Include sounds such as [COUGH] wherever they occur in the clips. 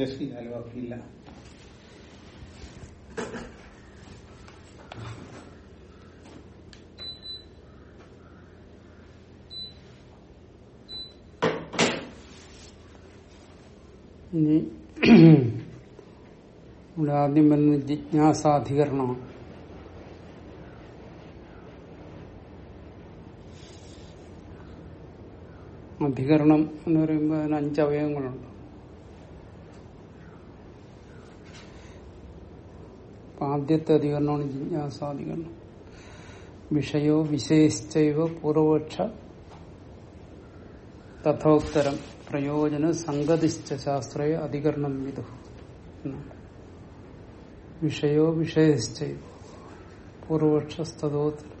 രക്ഷിക്കാലോ അപ്പില്ല ഇനി ഇവിടെ ആദ്യം വരുന്ന ജിജ്ഞാസാധികരണമാണ്. അധികരണം എന്ന് പറയുമ്പോൾ അതിന് അഞ്ച് അവയവങ്ങളുണ്ട് അപ്പൊ ആദ്യത്തെ അധികരണമാണ് ജിജ്ഞാസാധികരണം. വിഷയോ വിശേഷിച്ചൈവ പൂർവപക്ഷ തഥോത്തരം പ്രയോജന സംഗതിശ്ച ശാസ്ത്രയെ അധികരണം വിധു. വിഷയോ വിഷയശ്ചൈവ പൂർവപക്ഷസ്തോത്തരം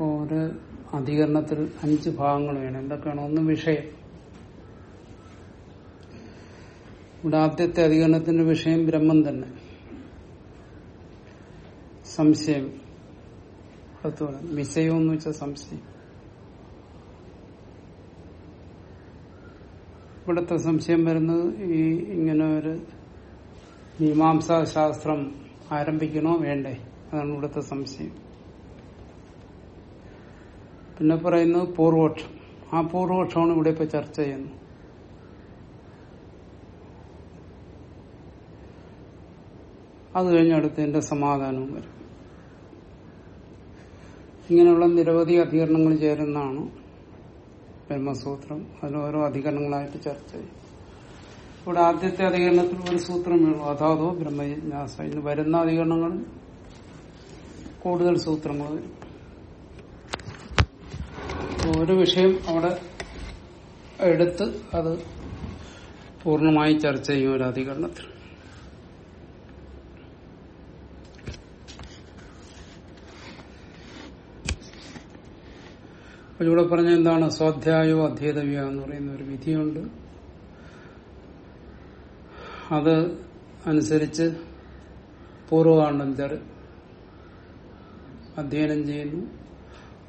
ഒരു അധികരണത്തിൽ അഞ്ച് ഭാഗങ്ങൾ വേണം. എന്തൊക്കെയാണ്? ഒന്ന് വിഷയം. ഇവിടെ ആദ്യത്തെ അധികരണത്തിന്റെ വിഷയം ബ്രഹ്മം തന്നെ. സംശയം. വിഷയം എന്ന് വെച്ചാൽ സംശയം. ഇവിടുത്തെ സംശയം വരുന്നത് ഈ ഇങ്ങനെ ഒരു മീമാംസാ ശാസ്ത്രം ആരംഭിക്കണോ വേണ്ടേ? അതാണ് ഇവിടുത്തെ സംശയം. പിന്നെ പറയുന്നത് പൂർവപക്ഷം ആ പൂർവപക്ഷമാണ് ഇവിടെ ഇപ്പൊ ചർച്ച ചെയ്യുന്നത്. അത് കഴിഞ്ഞ് അടുത്തതിന്റെ സമാധാനവും വരും. ഇങ്ങനെയുള്ള നിരവധി അധികരണങ്ങൾ ചേരുന്നതാണ് ബ്രഹ്മസൂത്രം. അതിൽ ഓരോ അധികരണങ്ങളായിട്ട് ചർച്ച ചെയ്യും. ഇവിടെ ആദ്യത്തെ അധികരണത്തിൽ ഒരു സൂത്രം വേണം. അതാതോ ബ്രഹ്മജിജ്ഞാസ. ഇന്ന് വരുന്ന അധികരണങ്ങൾ കൂടുതൽ സൂത്രങ്ങൾ ഒരു വിഷയം അവിടെ എടുത്ത് അത് പൂർണമായി ചർച്ച ചെയ്യും ഒരു അധികരണത്തിൽ. അപ്പൊ ഇവിടെ പറഞ്ഞ എന്താണ് സ്വാധ്യായോ അധ്യേതവ്യ എന്ന് പറയുന്ന ഒരു വിധിയുണ്ട്. അത് അനുസരിച്ച് പൂർവകാന്ഡം ചെറ് അധ്യയനം ചെയ്യുന്നു.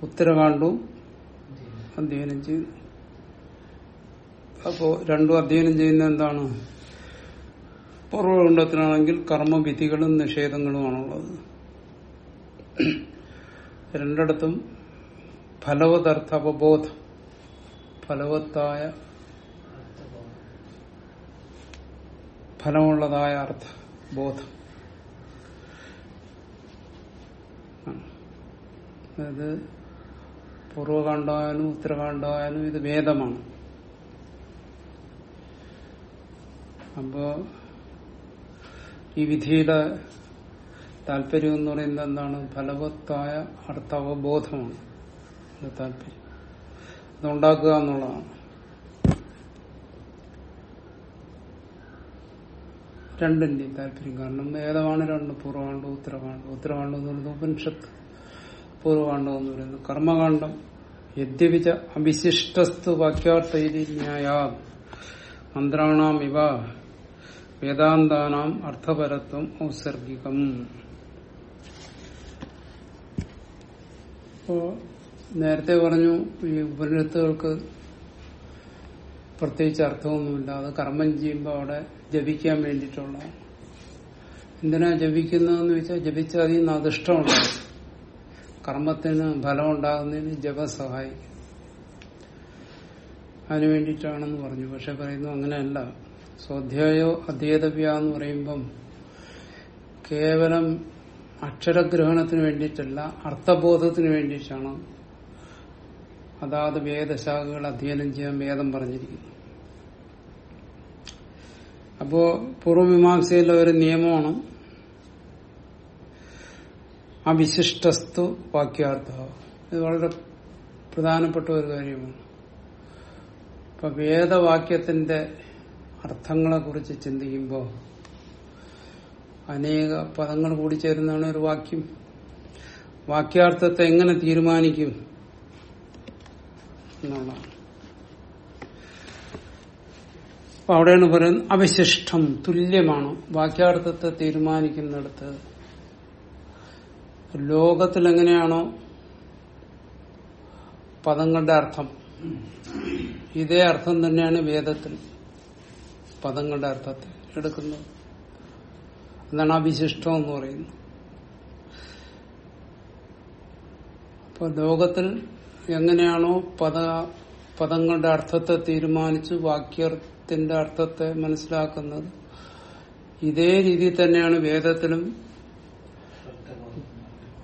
ഉത്തരകാണ്ഡവും അധ്യയനം ചെയ്യുന്നു അപ്പോ രണ്ടും അധ്യയനം ചെയ്യുന്ന എന്താണ്? പൂർവകണ്ഡത്തിനാണെങ്കിൽ കർമ്മവിധികളും നിഷേധങ്ങളുമാണുള്ളത്. രണ്ടിടത്തും ഫലവതർത്ഥ അവബോധം ഫലവത്തായ ഫലമുള്ളതായ അർത്ഥ ബോധം അതായത് പൂർവകാണ്ഡമായാലും ഉത്തരകാണ്ഡമായാലും ഇത് വേദമാണ്. അപ്പോ ഈ വിധിയുടെ താല്പര്യം എന്ന് പറയുന്നത് എന്താണ്? ഫലവത്തായ അർത്ഥ അവബോധമാണ് അത് താല്പര്യം അതുണ്ടാക്കുക എന്നുള്ളതാണ്. രണ്ടിന്റെയും താല്പര്യം കാരണം ഏതാണ് രണ്ട് പൂർവകാണ്ഡം ഉത്തരകാണ്ഡം ഉത്തരകാണ്ഡം എന്ന് പറയുന്നത് ഉപനിഷത്ത് പൂർവകാണ്ഡം എന്ന് പറയുന്നത് കർമ്മകാണ്ഡം യദ്യപിച്ച അവിശിഷ്ടസ്തു വാക്യാർത്ഥ ന്യായ. മന്ത്രാണാം ഇവ വേദാന്താനാം അർത്ഥപരത്വം ഔസർഗികം. നേരത്തെ പറഞ്ഞു ഈ ഉപനിഷത്തുകൾക്ക് പ്രത്യേകിച്ച് അർത്ഥമൊന്നുമില്ല. അത് കർമ്മം ചെയ്യുമ്പോൾ അവിടെ ജപിക്കാൻ വേണ്ടിയിട്ടുള്ള. എന്തിനാ ജപിക്കുന്നതെന്ന് വെച്ചാൽ ജപിച്ചാൽ അതിൽ നിന്ന് അതിഷ്ടമുണ്ടാകും കർമ്മത്തിന് ഫലം ഉണ്ടാകുന്നതിന് ജപ സഹായിക്കും. അതിനു വേണ്ടിയിട്ടാണെന്ന് പറഞ്ഞു. പക്ഷെ പറയുന്നു അങ്ങനെയല്ല. സ്വാധ്യായോ അധ്യേതവ്യ എന്ന് പറയുമ്പം കേവലം അക്ഷരഗ്രഹണത്തിന് വേണ്ടിയിട്ടല്ല അർത്ഥബോധത്തിന് വേണ്ടിയിട്ടാണ് അതാത് വേദശാഖകൾ അധ്യയനം ചെയ്യാൻ വേദം പറഞ്ഞിരിക്കുന്നു. അപ്പോ പൂർവമീമാംസയിലെ ഒരു നിയമമാണ് അവിശിഷ്ടസ്തു വാക്യാർത്ഥ. ഇത് വളരെ പ്രധാനപ്പെട്ട ഒരു കാര്യമാണ്. ഇപ്പൊ വേദവാക്യത്തിന്റെ അർത്ഥങ്ങളെ കുറിച്ച് ചിന്തിക്കുമ്പോൾ അനേക പദങ്ങൾ കൂടി ചേരുന്നതാണ് ഒരു വാക്യം. വാക്യാർത്ഥത്തെ എങ്ങനെ തീരുമാനിക്കും? അപ്പൊ അവിടെയാണ് പറയുന്നത് അവശിഷ്ടം തുല്യമാണ്. വാക്യാർത്ഥത്തെ തീരുമാനിക്കുന്നിടത്ത് ലോകത്തിൽ എങ്ങനെയാണോ പദങ്ങളുടെ അർത്ഥം ഇതേ അർത്ഥം തന്നെയാണ് വേദത്തിൽ പദങ്ങളുടെ അർത്ഥത്തെ എടുക്കുന്നത്. എന്നാണ് അവിശിഷ്ടം എന്ന് പറയുന്നത്. അപ്പൊ ലോകത്തിൽ എങ്ങനെയാണോ പദ പദങ്ങളുടെ അർത്ഥത്തെ തീരുമാനിച്ച് വാക്യത്തിന്റെ അർത്ഥത്തെ മനസ്സിലാക്കുന്നത്. ഇതേ രീതിയിൽ തന്നെയാണ് വേദത്തിലും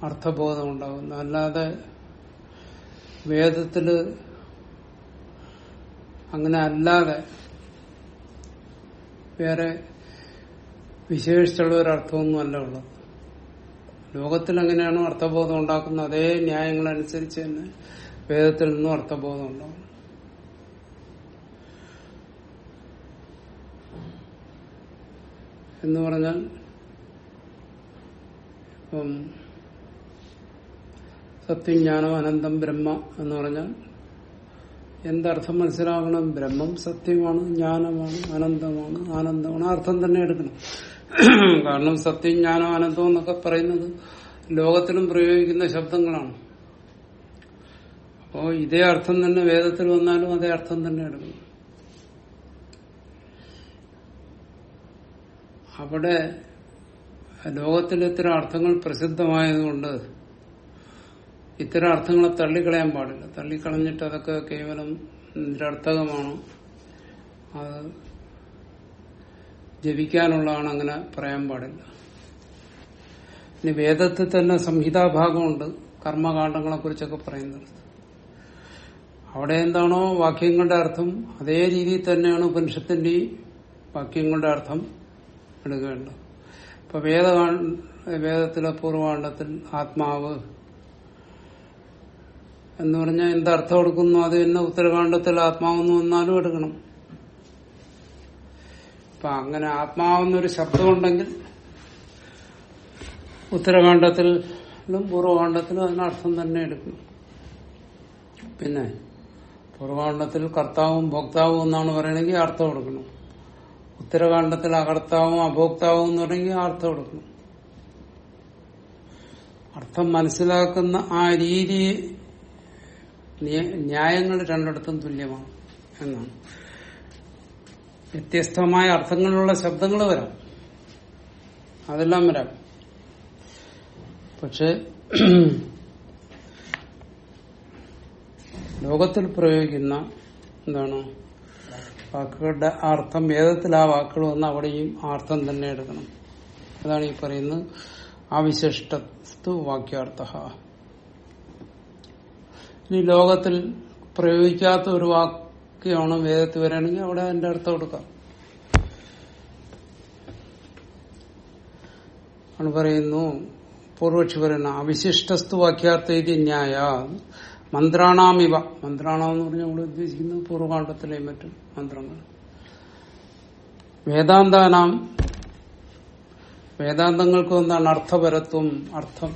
അർത്ഥബോധം ഉണ്ടാകുന്നത് അല്ലാതെ വേദത്തിൽ അങ്ങനെ അല്ലാതെ വേറെ വിശേഷിച്ചുള്ള ഒരു അർത്ഥമൊന്നും അല്ല ഉള്ളത്. ലോകത്തിൽ എങ്ങനെയാണോ അർത്ഥബോധം ഉണ്ടാക്കുന്നത് അതേ ന്യായങ്ങളനുസരിച്ച് തന്നെ വേദത്തിൽ നിന്നും അർത്ഥബോധം ഉണ്ടാവും എന്ന് പറഞ്ഞാൽ ഇപ്പം സത്യം ജ്ഞാനം അനന്തം ബ്രഹ്മ എന്ന് പറഞ്ഞാൽ എന്തർത്ഥം മനസ്സിലാകണം? ബ്രഹ്മം സത്യമാണ് ജ്ഞാനമാണ് അനന്തമാണ് ആനന്ദമാണ്. അർത്ഥം തന്നെ എടുക്കണം. കാരണം സത്യം ജ്ഞാനം അനന്തം എന്നൊക്കെ പറയുന്നത് ലോകത്തിലും പ്രയോഗിക്കുന്ന ശബ്ദങ്ങളാണ്. അപ്പോ ഇതേ അർത്ഥം തന്നെ വേദത്തിൽ വന്നാലും അതേ അർത്ഥം തന്നെ എടുക്കും അവിടെ ലോകത്തിൽ ഇത്തരം അർത്ഥങ്ങൾ പ്രസിദ്ധമായതുകൊണ്ട് ഇത്തരം അർത്ഥങ്ങളെ തള്ളിക്കളയാൻ പാടില്ല. തള്ളിക്കളഞ്ഞിട്ട് അതൊക്കെ കേവലം നിരർത്ഥകമാണ്. അത് ജപിക്കാനുള്ളതാണ് അങ്ങനെ പറയാൻ പാടില്ല. ഇനി വേദത്തിൽ തന്നെ സംഹിതാഭാഗമുണ്ട്. കർമ്മകാണ്ഡങ്ങളെ കുറിച്ചൊക്കെ പറയുന്നത് അവിടെ എന്താണോ വാക്യങ്ങളുടെ അർത്ഥം അതേ രീതിയിൽ തന്നെയാണ് ഉപനിഷത്തിന്റെ വാക്യങ്ങളുടെ അർത്ഥം എടുക്കേണ്ടത്. ഇപ്പൊ വേദ വേദത്തിലെ പൂർവകാണ്ഡത്തിൽ ആത്മാവ് എന്ന് പറഞ്ഞാൽ എന്തർത്ഥം എടുക്കുന്നു അത് തന്നെ ഉത്തരകാണ്ഡത്തിൽ ആത്മാവെന്ന് വന്നാലും എടുക്കണം. അപ്പൊ അങ്ങനെ ആത്മാവെന്നൊരു ശബ്ദമുണ്ടെങ്കിൽ ഉത്തരകാണ്ഡത്തിലും പൂർവകാണ്ഡത്തിലും അതിനർത്ഥം തന്നെ എടുക്കും. പിന്നെ പൂർവകാണ്ഡത്തിൽ കർത്താവും ഭോക്താവും എന്നാണ് പറയണമെങ്കിൽ അർത്ഥം കൊടുക്കണം. ഉത്തരകാണ്ഡത്തിൽ അകർത്താവും അഭോക്താവും എന്ന് പറയണമെങ്കിൽ അർത്ഥം കൊടുക്കണം. അർത്ഥം മനസ്സിലാക്കുന്ന ആ രീതി ന്യായങ്ങൾ രണ്ടിടത്തും തുല്യമാണ് എന്നാണ്. വ്യത്യസ്തമായ അർത്ഥങ്ങളിലുള്ള ശബ്ദങ്ങൾ വരാം. അതെല്ലാം വരാം. പക്ഷെ ലോകത്തിൽ പ്രയോഗിക്കുന്ന എന്താണ്? വാക്കുകളുടെ അർത്ഥം വേദത്തിൽ ആ വാക്കുകൾ വന്ന് അവിടെയും അർത്ഥം തന്നെ എടുക്കണം. അതാണ് ഈ പറയുന്നത് അവിശിഷ്ടസ്തു വാക്യാർത്ഥ. ഇനി ലോകത്തിൽ പ്രയോഗിക്കാത്ത ഒരു വാക്യമാണ് വേദത്തിൽ വരാണെങ്കിൽ അവിടെ അതിന്റെ അർത്ഥം കൊടുക്കാം. ആണ് പറയുന്നു പൂർവക്ഷി പറയുന്ന അവിശിഷ്ടസ്തു വാക്യാർത്ഥ ഇത് ന്യായ. മന്ത്രാണാമിവ. മന്ത്രാണം എന്ന് പറഞ്ഞാൽ നമ്മൾ ഉദ്ദേശിക്കുന്നത് പൂർവകാണ്ഡത്തിലെയും മറ്റും മന്ത്രങ്ങൾ. വേദാന്താനാം വേദാന്തങ്ങൾക്ക് എന്താണ് അർത്ഥപരത്വം അർത്ഥം?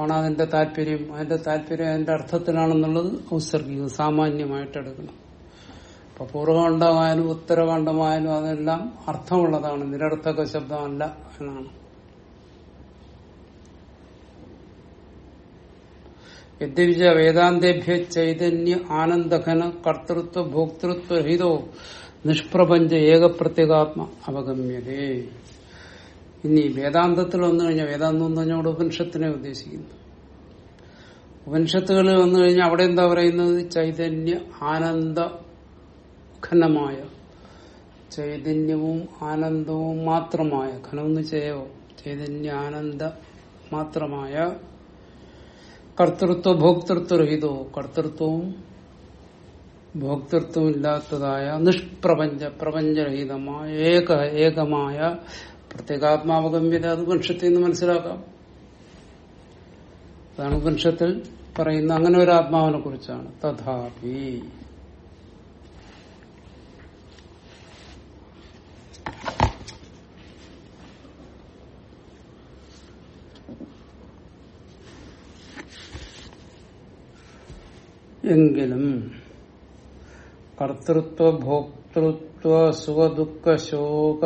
ആണ് അതിന്റെ താല്പര്യം. അതിന്റെ താല്പര്യം അതിന്റെ അർത്ഥത്തിലാണെന്നുള്ളത് ഔസർഗികം സാമാന്യമായിട്ട് എടുക്കണം. അപ്പൊ പൂർവകാണ്ഡമായാലും ഉത്തരകാണ്ഡമായാലും അതെല്ലാം അർത്ഥമുള്ളതാണ്. നിരർത്ഥക ശബ്ദമല്ല എന്നാണ്. യദ്യവിച്ച വേദാന്തേഭ്യ ചൈതന്യ ആനന്ദഘന കർത്തൃത്വ ഭോക്തൃത്വ ഹിതോ നിഷ്പ്രപഞ്ച ഏകപ്രത്യേകാത്മ അവഗമ്യതേ ഇനി വേദാന്തത്തിൽ വന്നു കഴിഞ്ഞാൽ വേദാന്തം എന്ന് പറഞ്ഞാൽ ഉപനിഷത്തിനെ ഉദ്ദേശിക്കുന്നു. ഉപനിഷത്തുകളിൽ വന്നു കഴിഞ്ഞാൽ അവിടെ എന്താ പറയുന്നത്? ചൈതന്യ ആനന്ദ ഘനമായ. ചൈതന്യവും ആനന്ദവും മാത്രമായ. ഘനമെന്ന് ചെയ്യോ ചൈതന്യ ആനന്ദ മാത്രമായ കർത്തൃത്വ ഭോക്തൃത്വരഹിതോ കർത്തൃത്വവും ഭോക്തൃത്വം ഇല്ലാത്തതായ നിഷ്പ്രപഞ്ച പ്രപഞ്ചരഹിതമായ ഏക ഏകമായ പ്രത്യേകാത്മാവഗമ്യത അത് ഉപനിഷത്തിൽ നിന്ന് മനസ്സിലാക്കാം. അതാണ് ഉപനിഷത്തിൽ പറയുന്ന അങ്ങനെ ഒരു ആത്മാവിനെ കുറിച്ചാണ്. തഥാപി എങ്കിലും കർത്തൃത്വ ഭോക്തൃത്വ സുഖദുഃഖ ശോക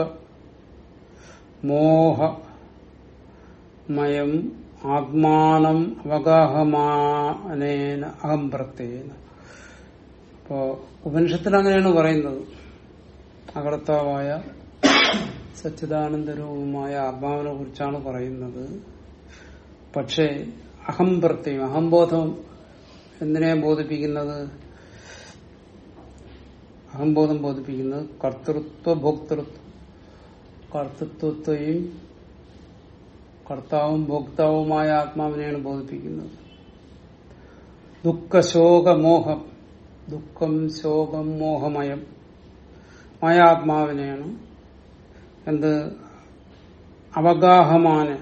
മോഹമയം ആത്മാനം അവഗാഹമാനേന അഹം പ്രത്യേന അപ്പോ ഉപനിഷത്തിൽ അങ്ങനെയാണ് പറയുന്നത്. അകർത്താവായ സച്ചിദാനന്ദരൂപമായ ആത്മാവിനെ കുറിച്ചാണ് പറയുന്നത്. പക്ഷേ അഹം പ്രത്യം അഹംബോധം എന്തിനെ ബോധിപ്പിക്കുന്നത്? അഹംബോധം ബോധിപ്പിക്കുന്നത് കർത്തൃത്വ ഭോക്തൃത്വം. കർത്തൃത്വത്തെയും കർത്താവും ഭോക്താവുമായ ആത്മാവിനെയാണ് ബോധിപ്പിക്കുന്നത്. ദുഃഖശോകമോഹം ദുഃഖം ശോകം മോഹമയം മായ ആത്മാവിനെയാണ്. എന്ത്? അവഗാഹമാന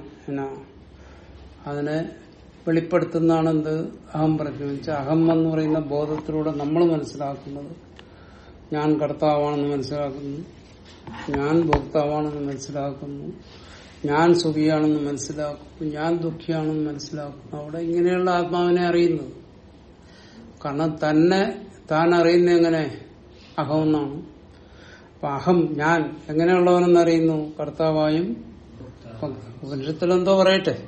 അതിനെ വെളിപ്പെടുത്തുന്നതാണ് എന്ത് അഹം വെച്ചാൽ അഹം എന്ന് പറയുന്ന ബോധത്തിലൂടെ നമ്മൾ മനസ്സിലാക്കുന്നത്. ഞാൻ കർത്താവാണെന്ന് മനസ്സിലാക്കുന്നു. ഞാൻ ഭോക്താവാണെന്ന് മനസ്സിലാക്കുന്നു. ഞാൻ സുഖിയാണെന്ന് മനസ്സിലാക്കുന്നു. ഞാൻ ദുഃഖിയാണെന്ന് മനസ്സിലാക്കുന്നു. അവിടെ ഇങ്ങനെയുള്ള ആത്മാവിനെ അറിയുന്നത്. കാരണം തന്നെ താൻ അറിയുന്ന എങ്ങനെ? അഹം എന്നാണ്. അപ്പൊ അഹം ഞാൻ എങ്ങനെയുള്ളവനെന്ന് അറിയുന്നു? കർത്താവായും ഉപനിഷത്തിലെന്തോ പറയട്ടെ.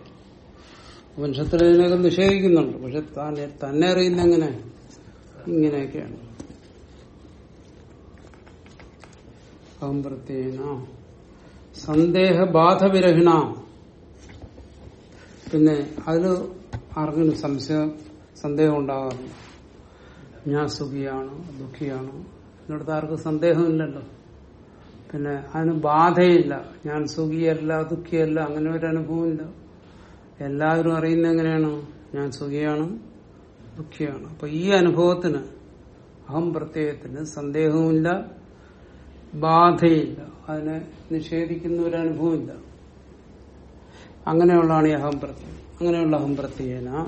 ഉപനിഷത്തിൽ ഇതിനൊക്കെ നിഷേധിക്കുന്നുണ്ട്. പക്ഷെ താൻ തന്നെ അറിയുന്ന എങ്ങനെ? ഇങ്ങനെയൊക്കെയാണ്. അഹം പ്രത്യേന സന്ദേഹബാധവിരഹിണ. പിന്നെ അതിൽ ആർക്കും സംശയം സന്ദേഹം ഉണ്ടാകാറുണ്ട്? ഞാൻ സുഖിയാണ് ദുഃഖിയാണ്. എന്നിടത്ത് ആർക്കും സന്ദേഹമില്ലല്ലോ. പിന്നെ അതിന് ബാധയില്ല. ഞാൻ സുഖിയല്ല ദുഃഖിയല്ല അങ്ങനെ ഒരു അനുഭവമില്ല. എല്ലാവരും അറിയുന്ന എങ്ങനെയാണ്? ഞാൻ സുഖിയാണ് ദുഃഖിയാണ്. അപ്പൊ ഈ അനുഭവത്തിന് അഹം പ്രത്യയത്തിന് സന്ദേഹവുമില്ല ബാധയില്ല. അതിനെ നിഷേധിക്കുന്ന ഒരു അനുഭവമില്ല. അങ്ങനെയുള്ളതാണ് ഈ അഹം പ്രത്യയം. അങ്ങനെയുള്ള അഹം പ്രത്യേകന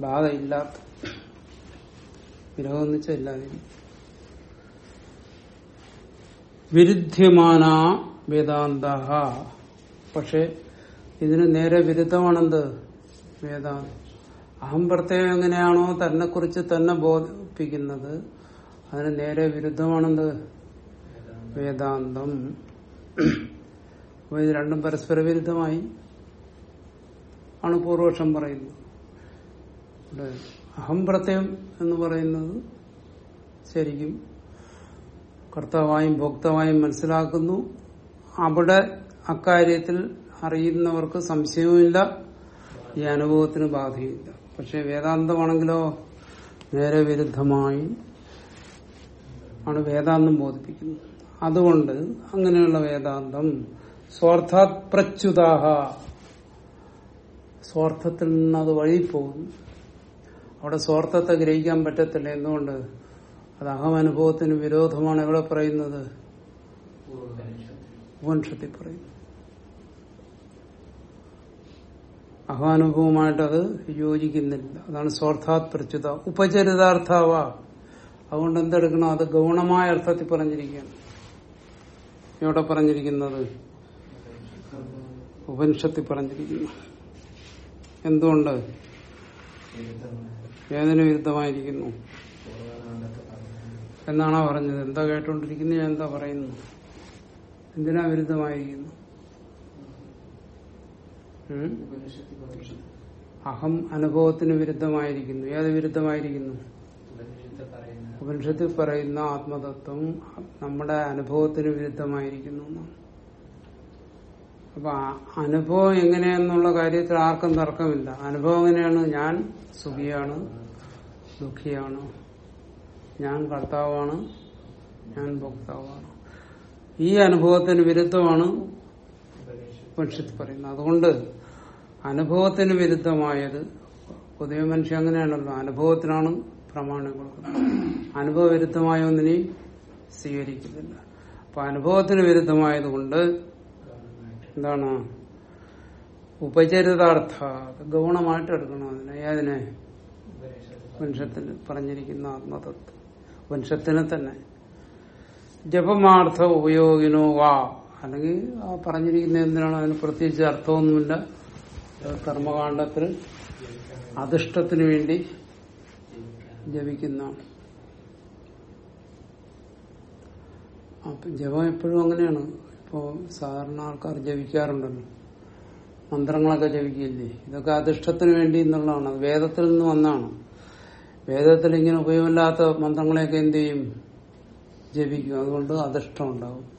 ബാധയില്ലാത്ത. ഗ്രഹം വിരഹം എന്ന് വെച്ചാൽ ഇല്ലാതെ വിരുദ്ധ്യമാന വേദാന്ത പക്ഷെ ഇതിന് നേരെ വിരുദ്ധമാണെന്ത്? വേദാന്തം. അഹം പ്രത്യേകം എങ്ങനെയാണോ തന്നെ കുറിച്ച് തന്നെ ബോധിപ്പിക്കുന്നത്. അതിന് നേരെ വിരുദ്ധമാണെന്ത്? വേദാന്തം. ഇത് രണ്ടും പരസ്പര വിരുദ്ധമായി. ആണ് പൂർവക്ഷം പറയുന്നത്. അഹം പ്രത്യം എന്ന് പറയുന്നത് ശരിക്കും കർത്താവായും ഭോക്താവായും മനസ്സിലാക്കുന്നു. അവിടെ അക്കാര്യത്തിൽ അറിയുന്നവർക്ക് സംശയവുമില്ല ഈ അനുഭവത്തിന് ബാധയില്ല പക്ഷെ വേദാന്തമാണെങ്കിലോ നേരെ വിരുദ്ധമായി ആണ് വേദാന്തം ബോധിപ്പിക്കുന്നത്. അതുകൊണ്ട് അങ്ങനെയുള്ള വേദാന്തം സ്വാർത്ഥാത് പ്രച്യുതാഹ. സ്വാർത്ഥത്തിൽ നിന്ന് അത് വഴിപോകുന്നു അവിടെ സ്വാർത്ഥത്തെ ഗ്രഹിക്കാൻ പറ്റത്തില്ല. എന്തുകൊണ്ട്? അത് അഹമനുഭവത്തിന് വിരോധമാണ് എവിടെ പറയുന്നത്? ഉപനിഷത്തിൽ പറയുന്നു. അഹാനുഭവമായിട്ട് അത് യോജിക്കുന്നില്ല. അതാണ് സ്വാർത്ഥാത് പ്രച്യുത ഉപചരിതാർത്ഥാവ. അതുകൊണ്ട് എന്തെടുക്കണം? അത് ഗൗണമായ അർത്ഥത്തിൽ പറഞ്ഞിരിക്കുകയാണ്. എവിടെ പറഞ്ഞിരിക്കുന്നത്? ഉപനിഷത്തിൽ പറഞ്ഞിരിക്കുന്നു. എന്തുകൊണ്ട്? ഏതിനു വിരുദ്ധമായിരിക്കുന്നു. എന്നാണോ പറഞ്ഞത്? എന്താ കേട്ടോണ്ടിരിക്കുന്നത് ഞാൻ എന്താ പറയുന്നു എന്തിനാ വിരുദ്ധമായിരിക്കുന്നു? അഹം അനുഭവത്തിന് വിരുദ്ധമായിരിക്കുന്നു. ഏത് വിരുദ്ധമായിരിക്കുന്നു? ഉപനിഷത്തിൽ പറയുന്ന ആത്മതത്വം നമ്മുടെ അനുഭവത്തിന് വിരുദ്ധമായിരിക്കുന്നു അപ്പൊ അനുഭവം എങ്ങനെയെന്നുള്ള കാര്യത്തിൽ ആർക്കും തർക്കമില്ല. അനുഭവം എങ്ങനെയാണ്? ഞാൻ സുഖിയാണ് ദുഃഖിയാണ് ഞാൻ കർത്താവാണ് ഞാൻ ഭോക്താവാണ്. ഈ അനുഭവത്തിന് വിരുദ്ധമാണ് ഉപനിഷത്ത് പറയുന്നത്. അതുകൊണ്ട് അനുഭവത്തിന് വിരുദ്ധമായത് പൊതുവെ മനുഷ്യൻ അങ്ങനെയാണല്ലോ. അനുഭവത്തിനാണ് പ്രമാണം കൊടുക്കുന്നത്. അനുഭവ വിരുദ്ധമായ ഒന്നിനെ സ്വീകരിക്കുന്നില്ല. അപ്പൊ അനുഭവത്തിന് വിരുദ്ധമായതുകൊണ്ട് എന്താണ്? ഉപചരിതാർത്ഥ ഗൗണമായിട്ട് എടുക്കണം അതിനെ. ഏതിനെ വംശത്തിൽ പറഞ്ഞിരിക്കുന്ന ആത്മതത്വം. വംശത്തിനെ തന്നെ. ജപമാർത്ഥ ഉപയോഗിനോ വാ. അല്ലെങ്കിൽ ആ പറഞ്ഞിരിക്കുന്ന എന്തിനാണ് അതിന് പ്രത്യേകിച്ച് അർത്ഥമൊന്നുമില്ല. കർമ്മകാണ്ഡത്തിൽ അധിഷ്ഠത്തിന് വേണ്ടി ജപിക്കുന്ന. ജപം എപ്പോഴും അങ്ങനെയാണ്. ഇപ്പോ സാധാരണ ആൾക്കാർ ജപിക്കാറുണ്ടല്ലോ. മന്ത്രങ്ങളൊക്കെ ജപിക്കില്ലേ? ഇതൊക്കെ അധിഷ്ഠത്തിന് വേണ്ടി എന്നുള്ളതാണ്. വേദത്തിൽ നിന്ന് വന്നാണ്. വേദത്തിൽ ഇങ്ങനെ ഉപയോഗമില്ലാത്ത മന്ത്രങ്ങളെയൊക്കെ എന്ത് ചെയ്യും? ജപിക്കും. അതുകൊണ്ട് അധിഷ്ഠം ഉണ്ടാവും.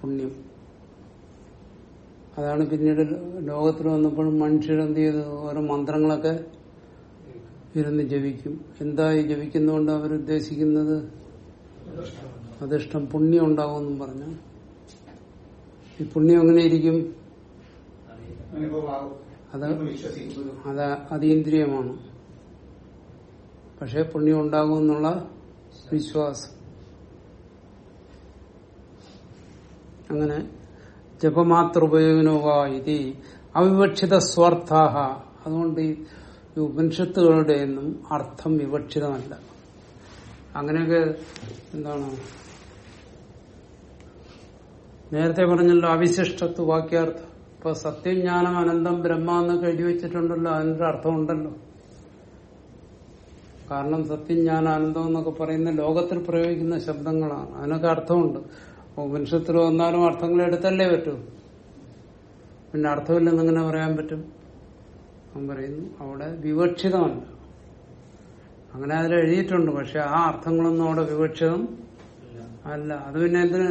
പുണ്യം. അതാണ് പിന്നീട് ലോകത്തിൽ വന്നപ്പോഴും മനുഷ്യരെന്ത് ചെയ്തു? ഓരോ മന്ത്രങ്ങളൊക്കെ ഇരുന്ന് ജപിക്കും. എന്തായി ജപിക്കുന്നതുകൊണ്ട് അവരുദ്ദേശിക്കുന്നത്? അതിഷ്ടം പുണ്യം ഉണ്ടാവുമെന്നും പറഞ്ഞു. ഈ പുണ്യം എങ്ങനെ ഇരിക്കും? അത് അത് അതീന്ദ്രിയമാണ്. പക്ഷെ പുണ്യം ഉണ്ടാകും എന്നുള്ള വിശ്വാസം. അങ്ങനെ ജപമാത്ര ഇത് അവിവക്ഷിത സ്വാർത്ഥാഹ അതുകൊണ്ട് ഈ ഈ ഉപനിഷത്തുകളുടെ ഒന്നും അർത്ഥം വിവക്ഷിതമല്ല. അങ്ങനെയൊക്കെ എന്താണ്? നേരത്തെ പറഞ്ഞല്ലോ അവിശിഷ്ടത്വ വാക്യാർത്ഥം. ഇപ്പൊ സത്യം ജ്ഞാനം അനന്തം ബ്രഹ്മ എന്നൊക്കെ എഴുതി വെച്ചിട്ടുണ്ടല്ലോ അതിനൊരു അർത്ഥമുണ്ടല്ലോ. കാരണം സത്യം ജ്ഞാനം അനന്തം എന്നൊക്കെ പറയുന്ന ലോകത്തിൽ പ്രയോഗിക്കുന്ന ശബ്ദങ്ങളാണ്. അതിനൊക്കെ അർത്ഥമുണ്ട്. ഉപനിഷത്തിൽ വന്നാലും അർത്ഥങ്ങൾ എടുത്തല്ലേ പറ്റൂ. പിന്നെ അർത്ഥമില്ലെന്ന് എങ്ങനെ പറയാൻ പറ്റും? അവൻ പറയുന്നു അവിടെ വിവക്ഷിതമല്ല അങ്ങനെ അതിൽ എഴുതിയിട്ടുണ്ട് പക്ഷെ ആ അർത്ഥങ്ങളൊന്നും അവിടെ വിവക്ഷിതം അല്ല. അത് പിന്നെ എന്തിന്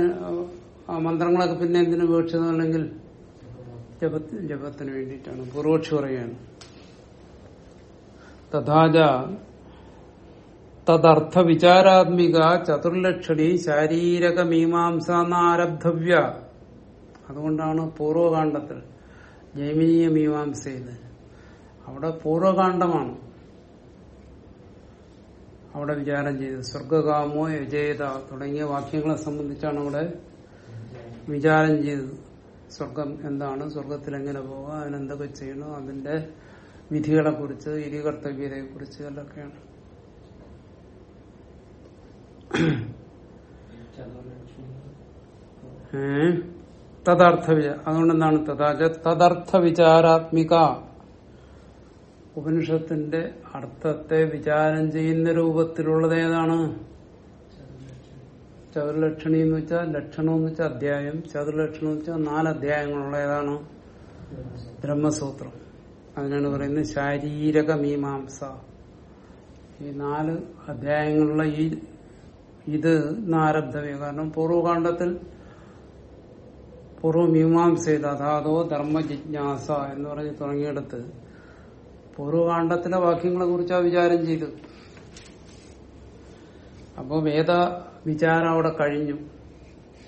ആ മന്ത്രങ്ങളൊക്കെ പിന്നെ എന്തിനു വിവക്ഷിതം അല്ലെങ്കിൽ ജപത്തി ജപത്തിന് വേണ്ടിയിട്ടാണ്. പൂർവക്ഷി പറയുകയാണ്. തഥാച തദർത്ഥ വിചാരാത്മിക ചതുർലക്ഷണി ശാരീരക മീമാംസ എന്നാരബ്ധവ്യ അതുകൊണ്ടാണ് പൂർവകാന്ഡത്തിൽ ജൈമിനീയ മീമാംസയിൽ അവിടെ പൂർവകാന്ഡമാണ് അവിടെ വിചാരം ചെയ്തത് സ്വർഗകാമോ യജേത തുടങ്ങിയ വാക്യങ്ങളെ സംബന്ധിച്ചാണ് അവിടെ വിചാരം ചെയ്തത് സ്വർഗം എന്താണ് സ്വർഗത്തിൽ എങ്ങനെ പോകാം അതിനെന്തൊക്കെ ചെയ്യണം അതിന്റെ വിധികളെ കുറിച്ച് ഇരി കർത്തവ്യതയെ കുറിച്ച് ഇതൊക്കെയാണ് ഏ തദർത്ഥ വിചാ അതുകൊണ്ട് എന്താണ് തഥാച തദർത്ഥ വിചാരാത്മിക ഉപനിഷത്തിന്റെ അർത്ഥത്തെ വിചാരം ചെയ്യുന്ന രൂപത്തിലുള്ളത് ഏതാണ്? ചതുർലക്ഷണി എന്ന് വെച്ചാൽ ലക്ഷണം എന്ന് വെച്ചാൽ അധ്യായം. ചതുർലക്ഷണം എന്ന് വെച്ചാൽ നാല് അധ്യായങ്ങളുള്ള ഏതാണ്? ബ്രഹ്മസൂത്രം. അതിനാണ് പറയുന്നത് ശാരീരക മീമാംസ. ഈ നാല് അധ്യായങ്ങളുള്ള ഈ ഇത് നാരബ്ധവ്യ കാരണം പൂർവകാന്ഡത്തിൽ പൂർവമീമാംസയിൽ അതാതോ ധർമ്മ ജിജ്ഞാസ എന്ന് പറഞ്ഞ് തുടങ്ങിയെടുത്ത് പൂർവകാന്ഡത്തിലെ വാക്യങ്ങളെ കുറിച്ചാ വിചാരം ചെയ്തു. അപ്പോ വേദ വിചാരം അവിടെ കഴിഞ്ഞു.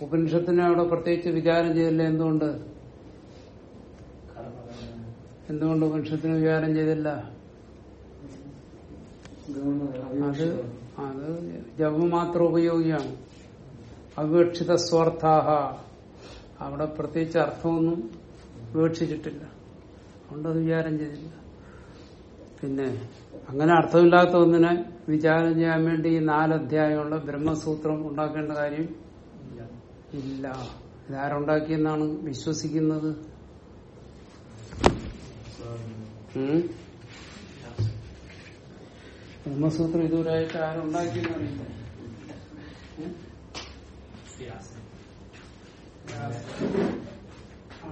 ഉപനിഷത്തിനെ അവിടെ പ്രത്യേകിച്ച് വിചാരം ചെയ്തില്ല. എന്തുകൊണ്ട്? എന്തുകൊണ്ട് ഉപനിഷത്തിന് വിചാരം ചെയ്തില്ല? അത് അത് ജപം മാത്രം ഉപയോഗിയാണ് അവിവക്ഷിത സ്വാർത്ഥാഹ. അവിടെ പ്രത്യേകിച്ച് അർത്ഥമൊന്നും വിവക്ഷിച്ചിട്ടില്ല അതുകൊണ്ട് അത് വിചാരം ചെയ്തില്ല. പിന്നെ അങ്ങനെ അർത്ഥമില്ലാത്ത ഒന്നിനെ വിചാരം ചെയ്യാൻ വേണ്ടി ഈ നാലധ്യായമുള്ള ബ്രഹ്മസൂത്രം ഉണ്ടാക്കേണ്ട കാര്യം ഇല്ല. ഇതാരുണ്ടാക്കിയെന്നാണ് വിശ്വസിക്കുന്നത്? ഉം? ബ്രഹ്മസൂത്രം ഇതുവരെയായിട്ട് ആരുണ്ടാക്കിയെന്ന് അറിയില്ല ഉം? ആ.